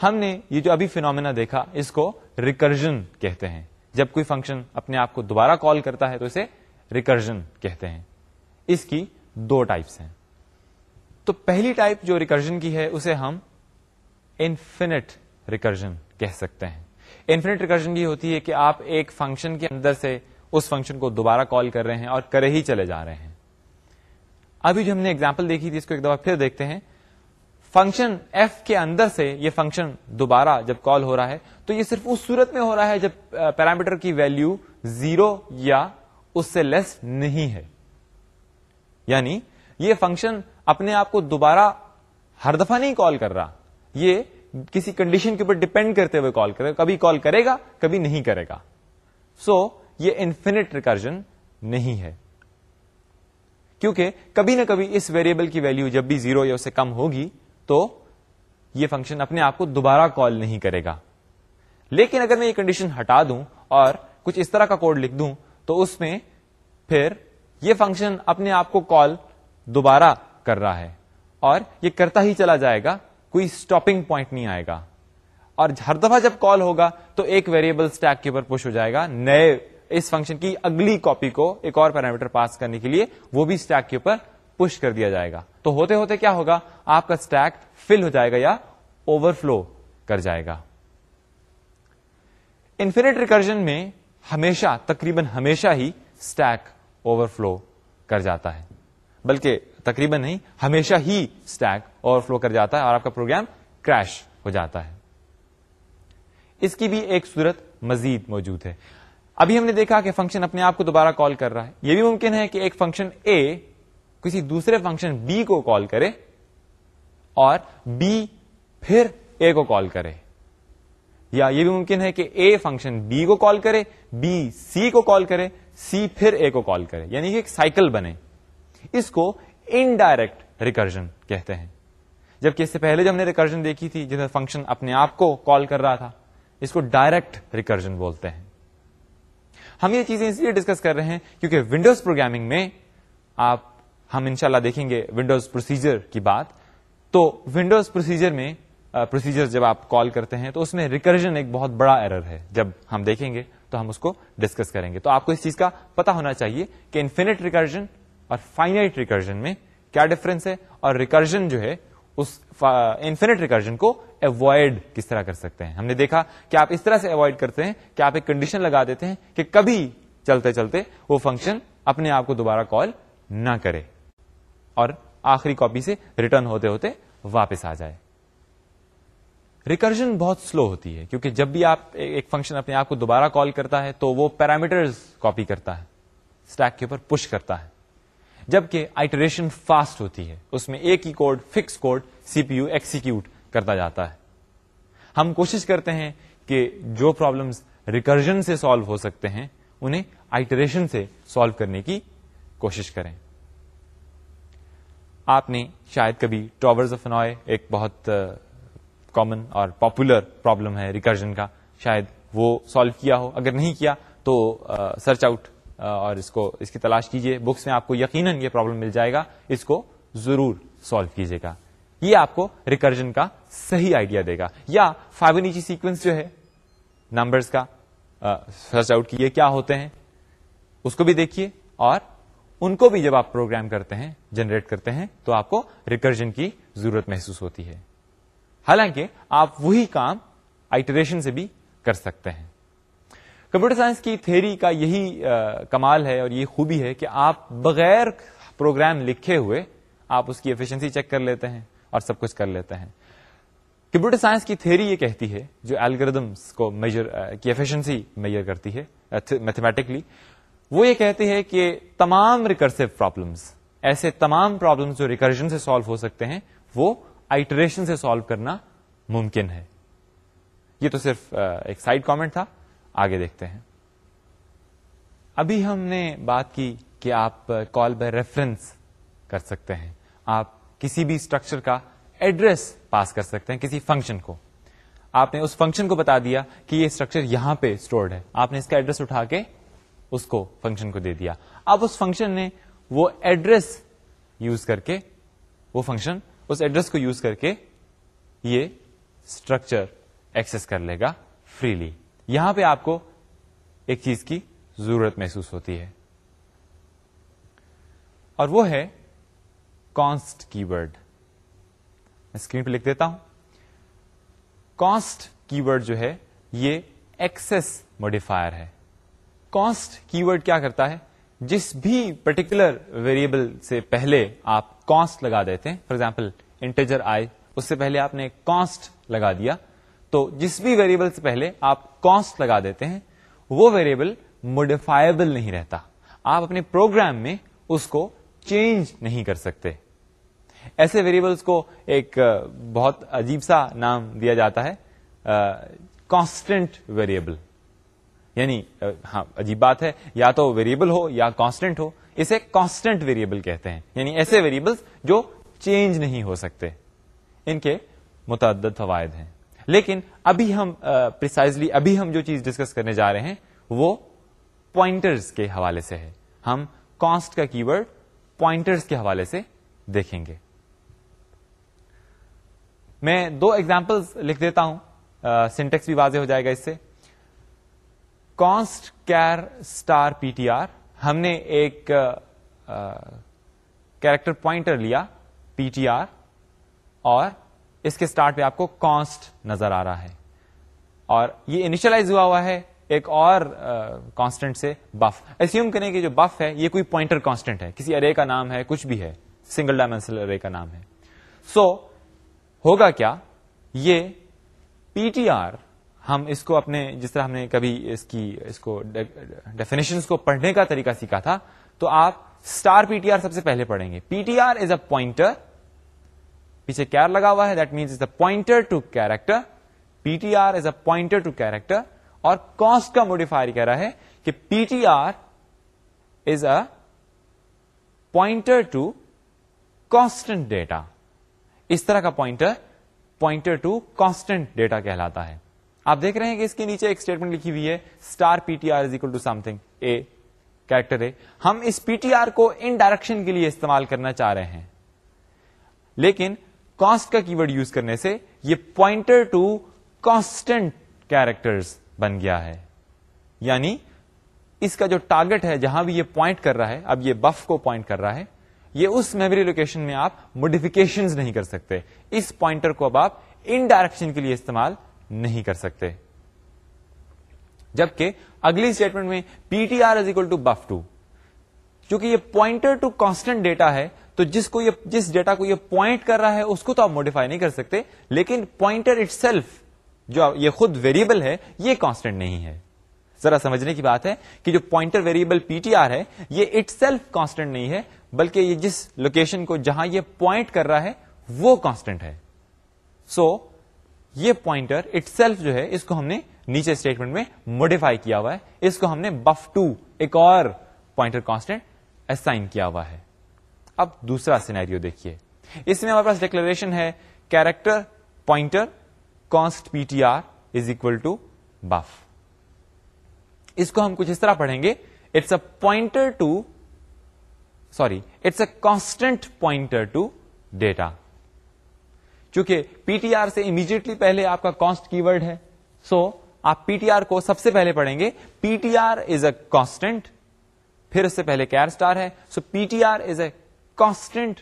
ہم نے یہ جو ابھی فینومینا دیکھا، اس کو ریکرجن کہتے ہیں۔ جب کوئی فنکشن اپنے آپ کو دوبارہ کال کرتا ہے تو اسے ریکرجن کہتے ہیں۔ اس کی دو ٹائپس ہیں۔ تو پہلی ٹائپ جو ریکرجن کی ہے، اسے ہم انفینٹ ریکرجن کہہ سکتے ہیں۔ انفینٹ ریکرجن یہ ہوتی ہے کہ آپ ایک فنکشن کے اندر سے اس فنکشن کو دوبارہ کال کر رہے ہیں اور کرے ہی چلے جا رہے ہیں۔ ابھی جو ہم نے ایگزامپل دیکھی تھی، اس کو ایک دفعہ پھر دیکھتے ہیں۔ فنکشن ایف کے اندر سے یہ فنکشن دوبارہ جب کال ہو رہا ہے، تو یہ صرف اس صورت میں ہو رہا ہے جب پیرامیٹر کی ویلو زیرو یا اس سے لیس نہیں ہے۔ یعنی یہ فنکشن اپنے آپ کو دوبارہ ہر دفعہ نہیں کال کر رہا۔ یہ کسی کنڈیشن کے اوپر ڈپینڈ کرتے ہوئے کال کرے کبھی کال کرے گا کبھی نہیں کرے گا۔ سو so, یہ انفینٹ ریکرجن نہیں ہے۔ کیونکہ کبھی نہ کبھی اس ویریبل کی ویلو جب بھی زیرو یا اس سے کم ہوگی تو یہ فنکشن اپنے آپ کو دوبارہ کال نہیں کرے گا۔ لیکن اگر میں یہ کنڈیشن ہٹا دوں اور کچھ اس طرح کا کوڈ لکھ دوں تو اس میں پھر یہ فنکشن اپنے آپ کو کال دوبارہ کر رہا ہے اور یہ کرتا ہی چلا جائے گا، کوئی اسٹاپنگ پوائنٹ نہیں آئے گا۔ اور ہر دفعہ جب کال ہوگا تو ایک ویریبل اسٹیک کے اوپر پش ہو جائے گا، نئے اس فنکشن کی اگلی کاپی کو ایک اور پیرامیٹر پاس کرنے کے لیے وہ بھی اسٹیک کے اوپر پش کر دیا جائے گا۔ تو ہوتے ہوتے کیا ہوگا؟ آپ کا اسٹیک فل ہو جائے گا یا اوور فلو کر جائے گا۔ انفینٹ ریکرجن میں ہمیشہ، تقریباً ہمیشہ ہی اسٹیک اوور فلو کر جاتا ہے۔ بلکہ تقریباً نہیں، ہمیشہ ہی اسٹیک اوور فلو کر جاتا ہے اور آپ کا پروگرام کریش ہو جاتا ہے۔ اس کی بھی ایک صورت مزید موجود ہے۔ ابھی ہم نے دیکھا کہ فنکشن اپنے آپ کو دوبارہ کال کر رہا ہے۔ یہ بھی ممکن ہے کہ ایک فنکشن اے کسی دوسرے فنکشن بی کو کال کرے اور بی پھر اے کو کال کرے۔ یا یہ بھی ممکن ہے کہ اے فنکشن بی کو کال کرے بی سی کو کال کرے سی پھر اے کو کال کرے یعنی کہ ایک سائیکل بنے۔ اس کو انڈائریکٹ ریکرجن کہتے ہیں۔ جبکہ اس سے پہلے جب ہم نے ریکرجن دیکھی تھی جس میں فنکشن اپنے آپ کو کال کر رہا تھا، اس کو ڈائریکٹ ریکرجن بولتے ہیں۔ ہم یہ چیزیں اس لیے ڈسکس کر رہے ہیں کیونکہ ونڈوز پروگرامنگ میں آپ، ہم انشاءاللہ دیکھیں گے ونڈوز پروسیجر کی بات۔ تو ونڈوز پروسیجر میں پروسیجر جب آپ کال کرتے ہیں، تو اس میں ریکرجن ایک بہت بڑا ایرر ہے۔ جب ہم دیکھیں گے تو ہم اس کو ڈسکس کریں گے۔ تو آپ کو اس چیز کا پتا ہونا چاہیے کہ انفینٹ ریکرجن اور فائنائٹ ریکرجن میں کیا ڈفرنس ہے اور ریکرجن جو ہے اس انفینٹ ریکرجن کو اوائڈ کس طرح کر سکتے ہیں؟ ہم نے دیکھا کہ آپ اس طرح سے اوائڈ کرتے ہیں کہ آپ ایک کنڈیشن لگا دیتے ہیں کہ کبھی چلتے چلتے وہ فنکشن اپنے آپ کو دوبارہ کال نہ کرے اور آخری کاپی سے ریٹرن ہوتے ہوتے واپس آ جائے۔ ریکرجن بہت سلو ہوتی ہے، کیونکہ جب بھی آپ ایک فنکشن اپنے آپ کو دوبارہ کال کرتا ہے تو وہ پیرامیٹر کاپی کرتا ہے اسٹیک کے اوپر پش کرتا ہے۔ جبکہ آئٹریشن فاسٹ ہوتی ہے، اس میں ایک ہی code, fix code, C P U execute کرتا جاتا ہے۔ ہم کوشش کرتے ہیں کہ جو پرابلمس ریکرجن سے سالو ہو سکتے ہیں، انہیں آئٹریشن سے سالو کرنے کی کوشش کریں۔ آپ نے شاید کبھی ٹاورز آف نوائے ایک بہت کامن اور پاپولر پرابلم ہے ریکرجن کا، شاید وہ سالو کیا ہو۔ اگر نہیں کیا تو سرچ آؤٹ اور اس کو، اس کی تلاش کیجیے۔ بکس میں آپ کو یقیناً یہ پرابلم مل جائے گا۔ اس کو ضرور سالو کیجیے گا۔ یہ آپ کو ریکرجن کا صحیح آئیڈیا دے گا۔ یا فائیو نیچی سیکوینس جو ہے نمبرز کا سرچ آؤٹ کیے کیا ہوتے ہیں۔ اس کو بھی دیکھیے۔ اور ان کو بھی جب آپ پروگرام کرتے ہیں جنریٹ کرتے ہیں، تو آپ کو ریکرجن کی ضرورت محسوس ہوتی ہے۔ حالانکہ آپ وہی کام آئٹریشن سے بھی کر سکتے ہیں۔ کمپیوٹر سائنس کی تھیری کا یہی کمال ہے اور یہ خوبی ہے کہ آپ بغیر پروگرام لکھے ہوئے آپ اس کی ایفیشنسی چیک کر لیتے ہیں اور سب کچھ کر لیتے ہیں۔ کمپیوٹر سائنس کی تھیری یہ کہتی ہے، جو الگریدمس کو میجر کی ایفیشنسی میجر کرتی ہے اچھا، میتھمیٹکلی وہ یہ کہتی ہے کہ تمام ریکرسو پرابلمس ایسے تمام پرابلمس جو ریکرجن سے سالو ہو سکتے ہیں، وہ آئٹریشن سے سالو کرنا ممکن ہے۔ یہ تو صرف ایک سائڈ کامنٹ تھا۔ آگے دیکھتے ہیں۔ ابھی ہم نے بات کی کہ آپ کال بائی ریفرنس کر سکتے ہیں۔ آپ کسی بھی اسٹرکچر کا ایڈریس پاس کر سکتے ہیں کسی فنکشن کو۔ آپ نے اس فنکشن کو بتا دیا کہ یہ اسٹرکچر یہاں پہ اسٹورڈ ہے۔ آپ نے اس کا ایڈریس اٹھا کے اس کو فنکشن کو دے دیا۔ اب اس فنکشن نے وہ ایڈریس یوز کر کے وہ فنکشن اس ایڈریس کو یوز کر کے یہ اسٹرکچر ایکسس کر لے گا فریلی یہاں پہ آپ کو ایک چیز کی ضرورت محسوس ہوتی ہے. اور وہ ہے کانسٹ کی ورڈ میں اسکرین پہ لکھ دیتا ہوں. کانسٹ کی ورڈ جو ہے یہ ایکسس موڈیفائر ہے. کانسٹ کی ورڈ کیا کرتا ہے؟ جس بھی پرٹیکولر ویریبل سے پہلے آپ کانسٹ لگا دیتے ہیں. فار ایگزامپل انٹیجر آئی اس سے پہلے آپ نے کانسٹ لگا دیا. تو جس بھی ویریبل سے پہلے آپ کانسٹ لگا دیتے ہیں، وہ ویریبل موڈیفائبل نہیں رہتا. آپ اپنے پروگرام میں اس کو چینج نہیں کر سکتے. ایسے ویریبلس کو ایک بہت عجیب سا نام دیا جاتا ہے کانسٹنٹ ویریبل یعنی ہاں عجیب بات ہے، یا تو ویریبل ہو یا کانسٹنٹ ہو، اسے کانسٹنٹ ویریبل کہتے ہیں۔ یعنی ایسے ویریبلس جو چینج نہیں ہو سکتے۔ ان کے متعدد فوائد ہیں۔ لیکن ابھی ہم پرسائزلی ابھی ہم جو چیز ڈسکس کرنے جا رہے ہیں، وہ پوائنٹرز کے حوالے سے ہے۔ ہم کانسٹ کا کی ورڈ پوائنٹرز کے حوالے سے دیکھیں گے۔ میں دو ایگزامپل لکھ دیتا ہوں۔ سینٹیکس بھی واضح ہو جائے گا اس سے۔ Const char star P T R ہم نے ایک کیریکٹر پوائنٹر لیا پی ٹی آر اور اس کے اسٹارٹ پہ آپ کو کانسٹ نظر آ رہا ہے۔ اور یہ انیشلائز ہوا ہوا ہے ایک اور کانسٹنٹ سے بف۔ ایسیوم کریں کہ جو بف ہے یہ کوئی پوائنٹر کانسٹنٹ ہے۔ کسی ارے کا نام ہے کچھ بھی ہے۔ سنگل ڈائمینشنل ارے کا نام ہے۔ سو so, ہوگا کیا؟ یہ پی ٹی آر ہم اس کو اپنے جس طرح ہم نے کبھی اس کی اس کو ڈیفینیشن کو پڑھنے کا طریقہ سیکھا تھا، تو آپ اسٹار پی ٹی آر سب سے پہلے پڑھیں گے۔ P T R is a pointer پیچھے کیئر لگا ہوا ہے that means is a pointer to character P T R is a pointer to character اور کاسٹ کا موڈیفائر کہہ رہا ہے کہ P T R is a pointer to constant data اس طرح کا pointer pointer to constant data کہلاتا ہے۔ آپ دیکھ رہے ہیں کہ اس کے نیچے ایک اسٹیٹمنٹ لکھی ہوئی ہے star P T R is equal to some thing a character A ہم اس پی ٹی آر کو ان ڈائریکشن کے لیے استعمال کرنا چاہ رہے ہیں. لیکن کانسٹ کا کی ورڈ یوز کرنے سے یہ پوائنٹر ٹو کانسٹنٹ کیریکٹر بن گیا ہے. یعنی اس کا جو ٹارگٹ ہے، جہاں بھی یہ پوائنٹ کر رہا ہے، اب یہ بف کو پوائنٹ کر رہا ہے، یہ اس میموری لوکیشن میں آپ موڈیفکیشن نہیں کر سکتے. اس پوائنٹر کو اب آپ ان ڈائریکشن کے لیے استعمال نہیں کر سکتے۔ جبکہ اگلی اسٹیٹمنٹ میں P T R is equal to buf two کیونکہ یہ پوائنٹر ٹو کانسٹنٹ ڈیٹا ہے تو جس کو یہ جس ڈیٹا کو یہ پوائنٹ کر رہا ہے اس کو تو آپ موڈیفائی نہیں کر سکتے۔ لیکن پوائنٹر اٹ سیلف جو یہ خود ویریبل ہے یہ کانسٹنٹ نہیں ہے۔ ذرا سمجھنے کی بات ہے کہ جو pointer variable P T R ہے یہ اٹ سیلف کانسٹنٹ نہیں ہے بلکہ یہ جس لوکیشن کو جہاں یہ پوائنٹ کر رہا ہے وہ کانسٹنٹ ہے۔ سو so, یہ پوائنٹر اٹ سیلف جو ہے، اس کو ہم نے نیچے اسٹیٹمنٹ میں موڈیفائی کیا ہوا ہے۔ اس کو ہم نے بف ٹو ایک اور پوائنٹر کانسٹنٹ اسائن کیا ہوا ہے۔ اب دوسرا سینیریو دیکھیے۔ اس میں ہمارے پاس ڈیکلریشن ہے character pointer const P T R is equal to buf اس کو ہم کچھ اس طرح پڑھیں گے۔ It's a pointer to sorry it's a constant pointer to data چونکہ پی ٹی آر سے امیڈیٹلی پہلے آپ کا کانسٹ کی ورڈ ہے. سو so, آپ پی ٹی آر کو سب سے پہلے پڑھیں گے. P T R is a constant پھر اس سے پہلے کیئر اسٹار ہے. So P T R is a constant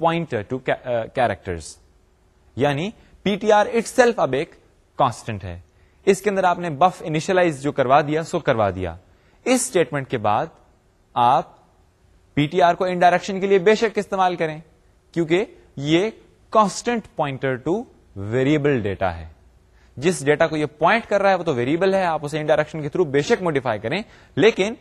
pointer to character یعنی P T R itself اب ایک کانسٹنٹ ہے. اس کے اندر آپ نے بف انیشلائز جو کروا دیا سو کروا دیا. اس اسٹیٹمنٹ کے بعد آپ پی ٹی آر کو انڈائریکشن کے لیے بے شک استعمال کریں. کیونکہ یہ constant pointer to variable data ہے۔ جس ڈیٹا کو یہ پوائنٹ کر رہا ہے وہ تو ویریبل ہے، آپ اسے انڈائریکشن کے تھرو بے شک موڈیفائی کریں۔ لیکن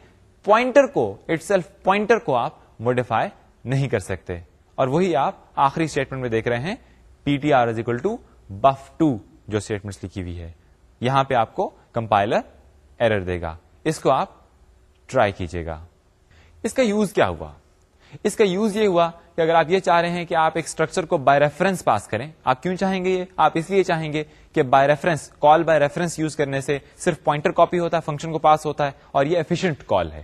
پوائنٹر کو اٹ سیلف پوائنٹر کو آپ موڈیفائی نہیں کر سکتے۔ اور وہی آپ آخری اسٹیٹمنٹ میں دیکھ رہے ہیں P T R is equal to buf two جو اسٹیٹمنٹ لکھی ہوئی ہے۔ یہاں پہ آپ کو کمپائلر ایرر دے گا۔ اس کو آپ ٹرائی کیجیے گا۔ اس کا یوز کیا ہوا؟ اس کا یوز یہ ہوا کہ اگر آپ یہ چاہ رہے ہیں کہ آپ ایک اسٹرکچر کو بائی ریفرنس پاس کریں، آپ کیوں چاہیں گے یہ؟ آپ اس لیے چاہیں گے کہ by reference call by reference use کرنے سے صرف پوائنٹر کاپی ہوتا ہے فنکشن کو پاس ہوتا ہے اور یہ ایفیشنٹ کال ہے۔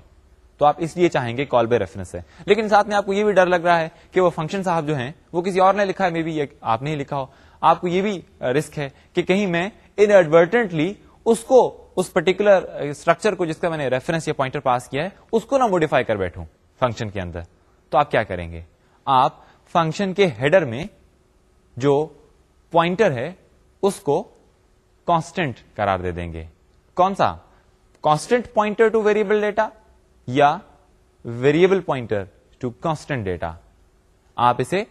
تو آپ اس لیے چاہیں گے کال بائی ریفرنس ہے۔ لیکن ساتھ میں آپ کو یہ بھی ڈر لگ رہا ہے کہ وہ فنکشن صاحب جو ہیں، وہ کسی اور نے لکھا ہے مے بھی آپ نے ہی لکھا ہو۔ آپ کو یہ بھی رسک ہے کہ کہیں میں انڈورٹنٹلی اس کو، اس پرٹیکولر اسٹرکچر کو جس کا میں نے ریفرنس یا پوائنٹر پاس کیا ہے، اس کو نہ موڈیفائی کر بیٹھوں فنکشن کے اندر۔ تو آپ کیا کریں گے؟ آپ فنکشن کے ہیڈر میں جو پوائنٹر ہے، اس کو کانسٹنٹ قرار دے دیں گے۔ کون سا؟ Constant pointer to variable data یا variable pointer to constant data آپ اسے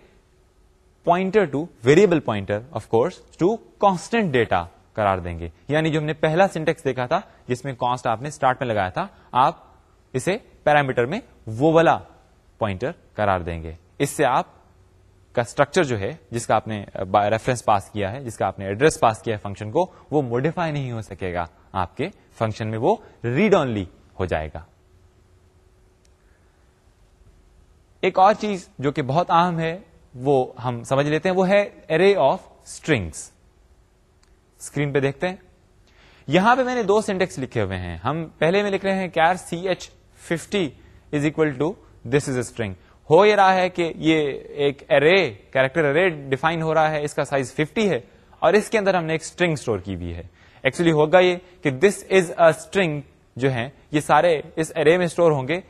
pointer to variable pointer of course to constant data کرار دیں گے۔ یعنی جو ہم نے پہلا سینٹیکس دیکھا تھا، جس میں کانسٹ آپ نے اسٹارٹ میں لگایا تھا، آپ اسے پیرامیٹر میں وہ والا پوائنٹر کرار دیں گے۔ اس سے آپ کا اسٹرکچر جو ہے، جس کا آپ نے ریفرنس پاس کیا ہے، جس کا آپ نے ایڈریس پاس کیا ہے فنکشن کو، وہ موڈیفائی نہیں ہو سکے گا۔ آپ کے فنکشن میں وہ ریڈ آنلی ہو جائے گا۔ ایک اور چیز جو کہ بہت اہم ہے، وہ ہم سمجھ لیتے ہیں، وہ ہے ارے آف اسٹرنگس اسکرین پہ دیکھتے ہیں۔ یہاں پہ میں نے دو سینٹیکس لکھے ہوئے ہیں۔ ہم پہلے میں لکھ رہے ہیں char C H fifty is equal to this is a string ہو یہ رہا ہے کہ یہ ایک ارے کیریکٹر ارے ڈیفائن ہو رہا ہے، اس کا سائز 50 ہے، اور اس کے اندر ہم نے ایک اسٹرنگ اسٹور کی ہوئی ہے۔ ایکچولی ہوگا یہ کہ دس از اے اسٹرنگ جو ہے یہ سارے اس ارے میں اسٹور ہوں گے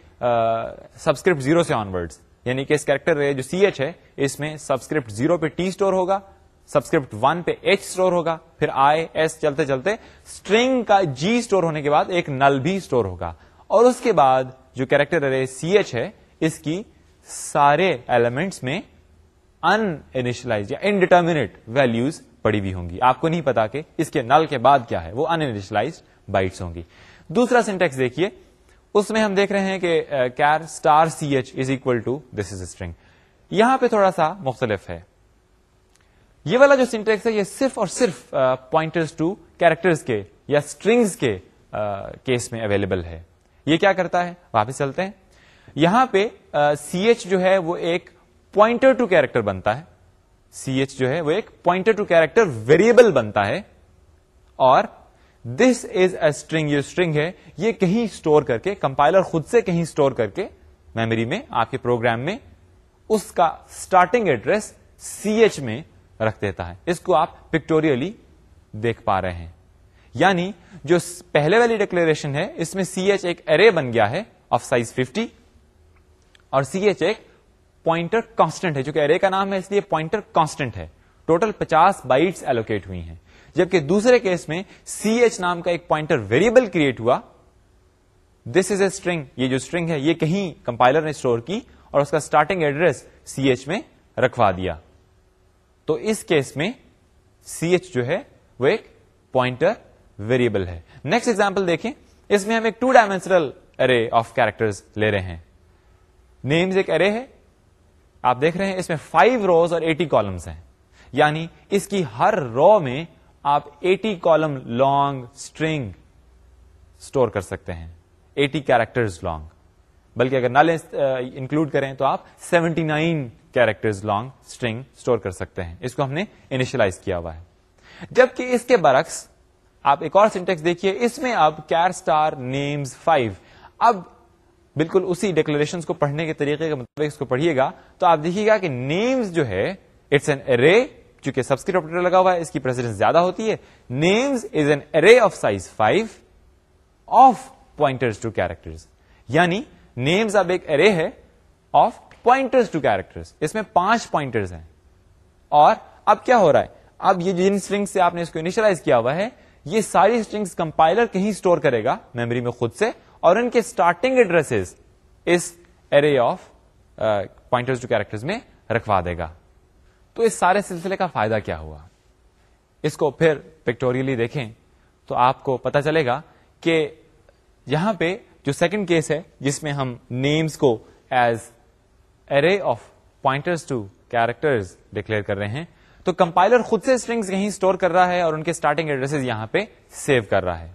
سبسکرپٹ زیرو سے آن ورڈ یعنی کہ اس کیریکٹر جو سی ایچ ہے، اس میں سبسکرپٹ زیرو پہ ٹی اسٹور ہوگا سبسکرپٹ ون پہ ایچ اسٹور ہوگا۔ پھر آئی ایس چلتے چلتے اسٹرنگ کا جی اسٹور ہونے کے بعد ایک نل بھی اسٹور ہوگا۔ اور اس کے بعد جو کیریکٹر ارے سی ایچ ہے اس کی سارے ایلیمنٹس میں ان انیشلائز یا انڈیٹرمنیٹ ویلوز پڑی ہوئی ہوں گی۔ آپ کو نہیں پتا کہ اس کے نل کے بعد کیا ہے، وہ ان انیشلائز بائٹس ہوں گی۔ دوسرا سینٹیکس دیکھیے۔ اس میں ہم دیکھ رہے ہیں کہ char star C H is equal to this is string یہاں پہ تھوڑا سا مختلف ہے۔ یہ والا جو سینٹیکس ہے، یہ صرف اور صرف پوائنٹرز ٹو کیریکٹرز کے یا اسٹرنگس کے کیس میں اویلیبل ہے۔ یہ کیا کرتا ہے؟ واپس چلتے ہیں۔ یہاں پہ سی ایچ جو ہے وہ ایک پوائنٹر ٹو کیریکٹر بنتا ہے۔ سی ایچ جو ہے وہ ایک پوائنٹر ٹو کیریکٹر ویریبل بنتا ہے۔ اور دس از اے اسٹرنگ یہ اسٹرنگ ہے، یہ کہیں اسٹور کر کے کمپائلر خود سے کہیں اسٹور کر کے میموری میں، آپ کے پروگرام میں، اس کا اسٹارٹنگ ایڈریس سی ایچ میں رکھ دیتا ہے۔ اس کو آپ پکٹوریلی دیکھ پا رہے ہیں۔ یعنی جو پہلے والی ڈکلیریشن ہے، اس میں سی ایچ ایک ارے بن گیا ہے آف سائز ففٹی اور سی ایچ ایک پوائنٹر کانسٹنٹ ہے جو کہ ارے کا نام ہے، اس لیے پوائنٹر کانسٹنٹ ہے۔ ٹوٹل پچاس بائٹس ایلوکیٹ ہوئی ہیں۔ جبکہ دوسرے کیس میں سی ایچ نام کا ایک پوائنٹر ویریبل کریٹ ہوا۔ دس از اے اسٹرنگ یہ جو اسٹرنگ ہے، یہ کہیں کمپائلر نے اسٹور کی اور اس کا اسٹارٹنگ ایڈریس سی ایچ میں رکھوا دیا۔ تو اس کیس میں سی ایچ جو ہے، وہ ایک پوائنٹر ویریبل ہے۔ نیکسٹ ایگزامپل دیکھیں۔ اس میں ہم ایک two dimensional array of character لے رہے ہیں۔ نیمز ایک ارے ہے۔ آپ دیکھ رہے ہیں اس میں فائیو روز اور ایٹی کالمس ہیں۔ یعنی اس کی ہر رو میں آپ eighty column long string store کر سکتے ہیں۔ ایٹی کیریکٹر لانگ بلکہ اگر نال انکلوڈ کریں تو آپ seventy nine character long string store کر سکتے ہیں۔ اس کو ہم نے انیشلائز کیا ہوا ہے۔ جبکہ اس کے برعکس آپ ایک اور سینٹیکس دیکھیے۔ اس میں اب کیئر اسٹار نیمز فائیو اب بالکل اسی ڈیکلریشن کو پڑھنے کے طریقے کے مطابق اس کو پڑھیے گا۔ تو آپ دیکھیے گا کہ نیمز جو ہے اٹس این ارے چونکہ سبسکرپٹر لگا ہوا ہے، اس کی پریزنس زیادہ ہوتی ہے۔ Names is an array of size five of pointer to character یعنی نیمز اب ایک ارے ہے آف پوائنٹر ٹو کیریکٹر اس میں پانچ پوائنٹرز ہیں۔ اور اب کیا ہو رہا ہے؟ اب یہ جن اسٹرنگ سے آپ نے اس کو انیشلائز کیا ہوا ہے، یہ ساری اسٹرنگس کمپائلر کہیں اسٹور کرے گا میموری میں خود سے۔ اور ان کے اسٹارٹنگ ایڈریس اس ارے آف پوائنٹر کیریکٹر میں رکھوا دے گا۔ تو اس سارے سلسلے کا فائدہ کیا ہوا؟ اس کو پھر پکٹوریلی دیکھیں تو آپ کو پتا چلے گا کہ یہاں پہ جو سیکنڈ کیس ہے، جس میں ہم نیمز کو as array of pointers to characters declare کر رہے ہیں، تو کمپائلر خود سے اسٹرنگس کہیں اسٹور کر رہا ہے اور ان کے اسٹارٹنگ ایڈریس یہاں پہ سیو کر رہا ہے۔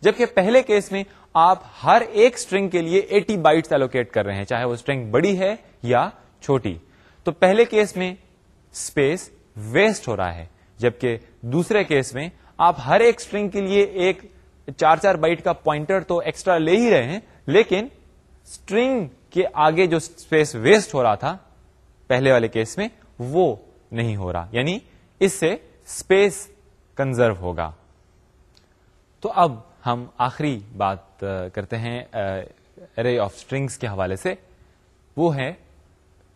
جبکہ پہلے کیس میں آپ ہر ایک اسٹرنگ کے لیے ایٹی بائٹس ایلوکیٹ کر رہے ہیں، چاہے وہ اسٹرنگ بڑی ہے یا چھوٹی۔ تو پہلے کیس میں اسپیس ویسٹ ہو رہا ہے، جبکہ دوسرے کیس میں آپ ہر ایک اسٹرنگ کے لیے ایک چار چار بائٹ کا پوائنٹر تو ایکسٹرا لے ہی رہے ہیں، لیکن اسٹرنگ کے آگے جو اسپیس ویسٹ ہو رہا تھا پہلے والے کیس میں وہ نہیں ہو رہا۔ یعنی اس سے اسپیس کنزرو ہوگا۔ تو اب ہم آخری بات کرتے ہیں ارے آف اسٹرنگس کے حوالے سے۔ وہ ہے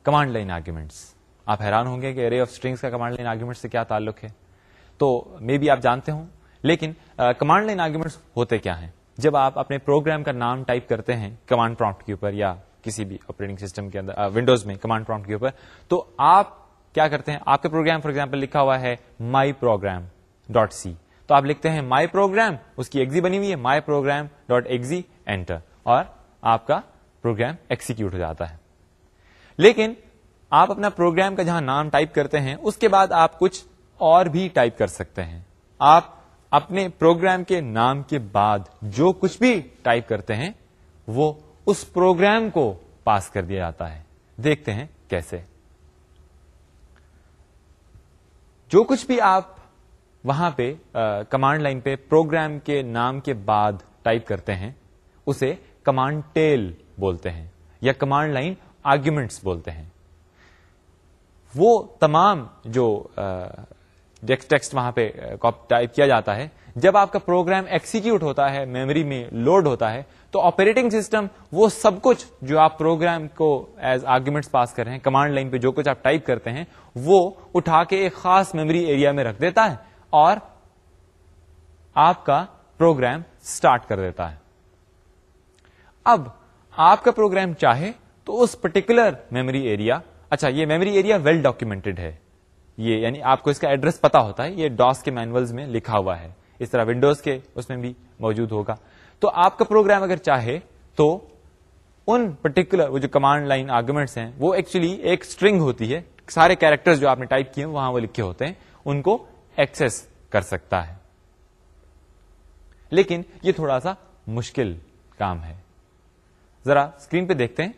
کمانڈ لائن آرگیومنٹس آپ حیران ہوں گے کہ ارے آف اسٹرنگس کا کمانڈ لائن آرگیومنٹ سے کیا تعلق ہے۔ تو مے بی آپ جانتے ہوں، لیکن کمانڈ لائن آرگیومنٹس ہوتے کیا ہیں؟ جب آپ اپنے پروگرام کا نام ٹائپ کرتے ہیں کمانڈ پرومپٹ کے اوپر یا کسی بھی آپریٹنگ سسٹم کے اندر ونڈوز میں کمانڈ پرومپٹ کے اوپر، تو آپ کیا کرتے ہیں؟ آپ کے پروگرام فار ایگزامپل لکھا ہوا ہے مائی پروگرام ڈاٹ سی تو آپ لکھتے ہیں مائی پروگرام اس کی ایگزی بنی ہوئی ہے my program dot exe enter اور آپ کا پروگرام ایکسیکیوٹ ہو جاتا ہے۔ لیکن آپ اپنا پروگرام کا جہاں نام ٹائپ کرتے ہیں، اس کے بعد آپ کچھ اور بھی ٹائپ کر سکتے ہیں۔ آپ اپنے پروگرام کے نام کے بعد جو کچھ بھی ٹائپ کرتے ہیں، وہ اس پروگرام کو پاس کر دیا جاتا ہے۔ دیکھتے ہیں کیسے۔ جو کچھ بھی آپ وہاں پہ کمانڈ لائن پہ پروگرام کے نام کے بعد ٹائپ کرتے ہیں، اسے کمانڈ ٹیل بولتے ہیں یا کمانڈ لائن آرگیومنٹس بولتے ہیں۔ وہ تمام جو ٹیکسٹ وہاں پہ ٹائپ کیا جاتا ہے، جب آپ کا پروگرام ایکسیکیوٹ ہوتا ہے میموری میں لوڈ ہوتا ہے، تو آپریٹنگ سسٹم وہ سب کچھ جو آپ پروگرام کو ایز آرگومنٹ پاس کر رہے ہیں کمانڈ لائن پہ جو کچھ آپ ٹائپ کرتے ہیں، وہ اٹھا کے ایک خاص میموری ایریا میں رکھ دیتا ہے۔ اور آپ کا پروگرام اسٹارٹ کر دیتا ہے۔ اب آپ کا پروگرام چاہے تو اس پرٹیکولر میموری ایریا اچھا یہ میموری ایریا ویل ڈاکومینٹڈ ہے۔ یہ یعنی آپ کو اس کا ایڈریس پتا ہوتا ہے، یہ ڈاس کے مینولز میں لکھا ہوا ہے۔ اس طرح ونڈوز کے اس میں بھی موجود ہوگا۔ تو آپ کا پروگرام اگر چاہے تو ان پرٹیکولر وہ جو کمانڈ لائن آرگومنٹس ہیں، وہ ایکچولی ایک اسٹرنگ ہوتی ہے۔ سارے کیریکٹر جو آپ نے ٹائپ کیے وہاں وہ لکھے ہوتے ہیں۔ ان کو ایکسس کر سکتا ہے۔ لیکن یہ تھوڑا سا مشکل کام ہے۔ ذرا اسکرین پہ دیکھتے ہیں۔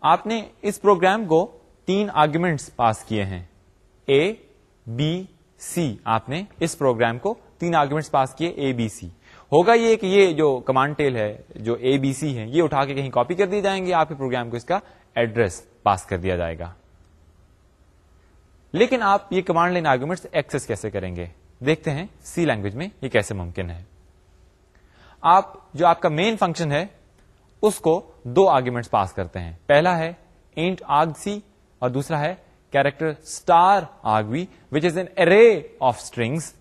آپ نے اس پروگرام کو تین آرگومنٹس پاس کیے ہیں۔ اے بی سی آپ نے اس پروگرام کو تین آرگومنٹس پاس کیے اے بی سی ہوگا یہ کہ یہ جو کمانڈ ٹیل ہے، جو اے بی سی ہے یہ اٹھا کے کہیں کاپی کر دی جائیں گے آپ کے پروگرام کو اس کا ایڈریس پاس کر دیا جائے گا۔ لیکن آپ یہ کمانڈ لائن آرگومنٹ ایکسس کیسے کریں گے؟ دیکھتے ہیں سی لینگویج میں یہ کیسے ممکن ہے۔ آپ، جو آپ کا مین فنکشن ہے، اس کو دو آرگومنٹس پاس کرتے ہیں۔ پہلا ہے اینٹ آگ سی اور دوسرا ہے character star argv which is an array of strings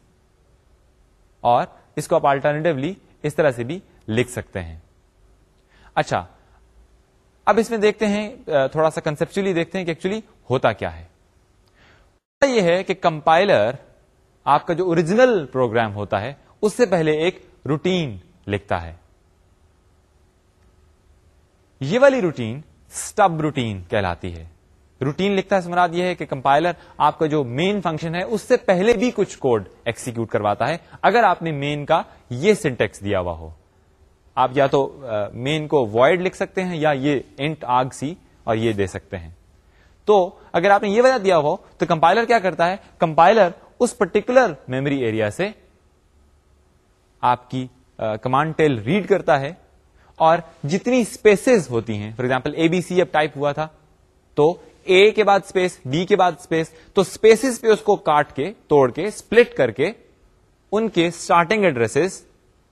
اور اس کو آپ آلٹرنیٹولی اس طرح سے بھی لکھ سکتے ہیں۔ اچھا اب اس میں دیکھتے ہیں تھوڑا سا کنسپچلی دیکھتے ہیں کہ ایکچولی ہوتا کیا ہے۔ یہ ہے کہ کمپائلر آپ کا جو اوریجنل پروگرام ہوتا ہے، اس سے پہلے ایک روٹین لکھتا ہے۔ یہ والی روٹین سٹب روٹین کہلاتی ہے۔ روٹین لکھتا ہے مراد یہ ہے کہ کمپائلر آپ کا جو مین فنکشن ہے، اس سے پہلے بھی کچھ کوڈ ایکسیکیوٹ کرواتا ہے۔ اگر آپ نے مین کا یہ سنٹیکس دیا ہوا ہو، آپ یا تو مین کو وائڈ لکھ سکتے ہیں یا یہ انٹ آگ سی اور یہ دے سکتے ہیں۔ تو اگر آپ نے یہ وجہ دیا ہو تو کمپائلر کیا کرتا ہے؟ کمپائلر اس پرٹیکولر میموری ایریا سے آپ کی کمانڈ ٹیل ریڈ کرتا ہے اور جتنی اسپیسیز ہوتی ہیں for example A B C اب ٹائپ ہوا تھا، تو اے کے بعد اسپیس بی کے بعد اسپیس تو اسپیسیز پہ اس کو کاٹ کے، توڑ کے اسپلٹ کر کے ان کے اسٹارٹنگ ایڈریس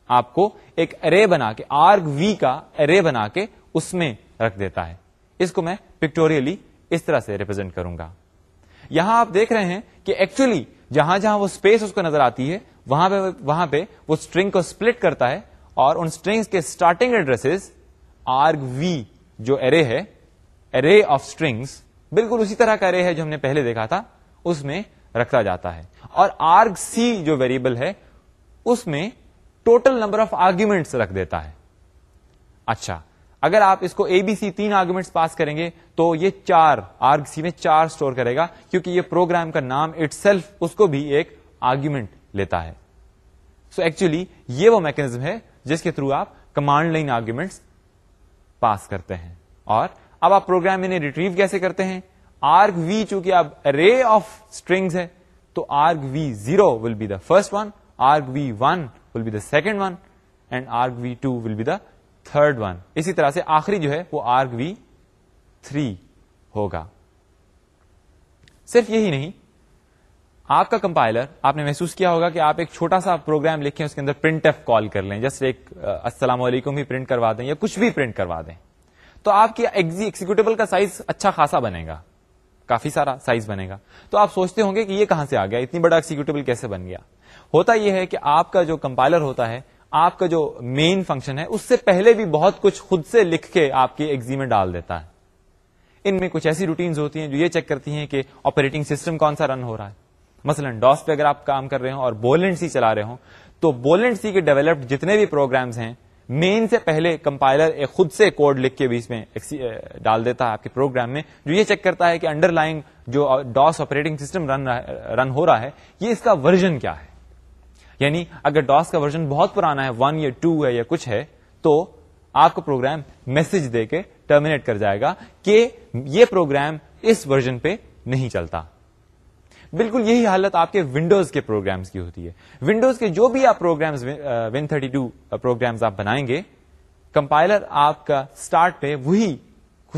آپ کو ایک ارے بنا کے آرگ وی کا ارے بنا کے اس میں رکھ دیتا ہے۔ اس کو میں پکٹوریلی اس طرح سے ریپرزینٹ کروں گا۔ یہاں آپ دیکھ رہے ہیں کہ ایکچولی جہاں جہاں وہ اسپیس اس کو نظر آتی ہے، وہاں پہ وہاں پہ وہ اسٹرنگ کو سپلٹ کرتا ہے اور ان اسٹرنگس کے اسٹارٹنگ ایڈریس آرگ وی جو ارے ہے ارے آف اسٹرنگس بالکل اسی طرح کا ارے ہے جو ہم نے پہلے دیکھا تھا، اس میں رکھا جاتا ہے۔ اور آرگ سی جو ویریبل ہے، اس میں ٹوٹل نمبر آف آرگیومنٹس رکھ دیتا ہے۔ اچھا۔ اگر آپ اس کو اے بی سی تین آرگومنٹس پاس کریں گے تو یہ چار آرگ سی میں چار اسٹور کرے گا کیونکہ یہ پروگرام کا نام اٹ سیلف اس کو بھی ایک آرگیومنٹ لیتا ہے۔ سو so ایکچولی یہ وہ میکنزم ہے جس کے تھرو آپ کمانڈ لائن آرگیومنٹس پاس کرتے ہیں۔ اور اب آپ پروگرام انہیں ریٹریو کیسے کرتے ہیں؟ آرگ وی چونکہ اب رے آف اسٹرنگس ہے تو arg v zero will be the first one arg v one will be the second one and arg v two will be the third one. اسی طرح سے آخری جو ہے وہ آرگ وی تھری ہوگا۔ صرف یہی نہیں، آپ کا کمپائلر، آپ نے محسوس کیا ہوگا کہ آپ ایک چھوٹا سا پروگرام لکھیں، اس کے اندر پرنٹ ایف کال کر لیں جسٹ ایک السلام علیکم بھی پرنٹ کروا دیں یا کچھ بھی پرنٹ کروا دیں۔ تو آپ کی ایکسیکیوٹیبل کا سائز اچھا خاصا بنے گا کافی سارا سائز بنے گا تو آپ سوچتے ہوں گے کہ یہ کہاں سے آ گیا؟ اتنی بڑا ایکسیکیوٹیبل کیسے بن گیا؟ ہوتا یہ ہے کہ آپ کا جو کمپائلر ہوتا ہے آپ کا جو مین فنکشن ہے، اس سے پہلے بھی بہت کچھ خود سے لکھ کے آپ کی ایگزی میں ڈال دیتا ہے۔ ان میں کچھ ایسی روٹینز ہوتی ہیں جو یہ چیک کرتی ہیں کہ آپریٹنگ سسٹم کون سا رن ہو رہا ہے۔ مثلا ڈاس پہ اگر آپ کام کر رہے ہوں اور بولنٹ سی چلا رہے ہوں، تو بولنٹ سی کے ڈیولپڈ جتنے بھی پروگرامز ہیں مین سے پہلے کمپائلر ایک خود سے کوڈ لکھ کے بھی اس میں ڈال دیتا ہے آپ کے پروگرام میں، جو یہ چیک کرتا ہے کہ انڈر لائن جو ڈاس آپریٹنگ سسٹم رن ہو رہا ہے، یہ اس کا ورژن کیا ہے۔ یعنی اگر ڈاس کا ورژن بہت پرانا ہے ون یا ٹو ہے یا کچھ ہے، تو آپ کو پروگرام میسج دے کے ٹرمینیٹ کر جائے گا کہ یہ پروگرام اس ورژن پہ نہیں چلتا۔ بالکل یہی حالت آپ کے ونڈوز کے پروگرامز کی ہوتی ہے۔ ونڈوز کے جو بھی آپ programs one thirty two programs آپ بنائیں گے کمپائلر آپ کا اسٹارٹ پہ وہی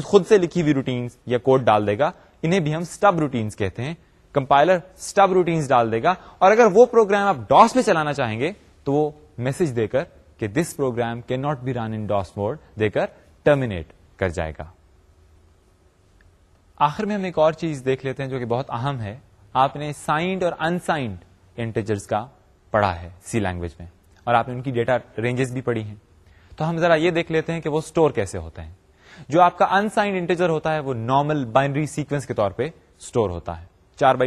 خود سے لکھی ہوئی روٹینز یا کوڈ ڈال دے گا۔ انہیں بھی ہم اسٹب روٹینز کہتے ہیں۔ کمپائلر اسٹب روٹینز ڈال دے گا اور اگر وہ پروگرام آپ ڈاس میں چلانا چاہیں گے تو وہ میسج دے کر کہ this program cannot be run in DOS mode دے کر ٹرمینیٹ کر جائے گا۔ آخر میں ہم ایک اور چیز دیکھ لیتے ہیں جو کہ بہت اہم ہے۔ آپ نے سائنڈ اور انسائنڈ انٹیجرز کا پڑھا ہے سی لینگویج میں اور آپ نے ان کی ڈیٹا رینجز بھی پڑھی ہیں۔ تو ہم ذرا یہ دیکھ لیتے ہیں کہ وہ اسٹور کیسے ہوتے ہیں۔ جو آپ کا انسائنڈ انٹیجر ہوتا ہے وہ نارمل بائنری سیکوینس کے طور پہ اسٹور ہوتا ہے۔ چار بائی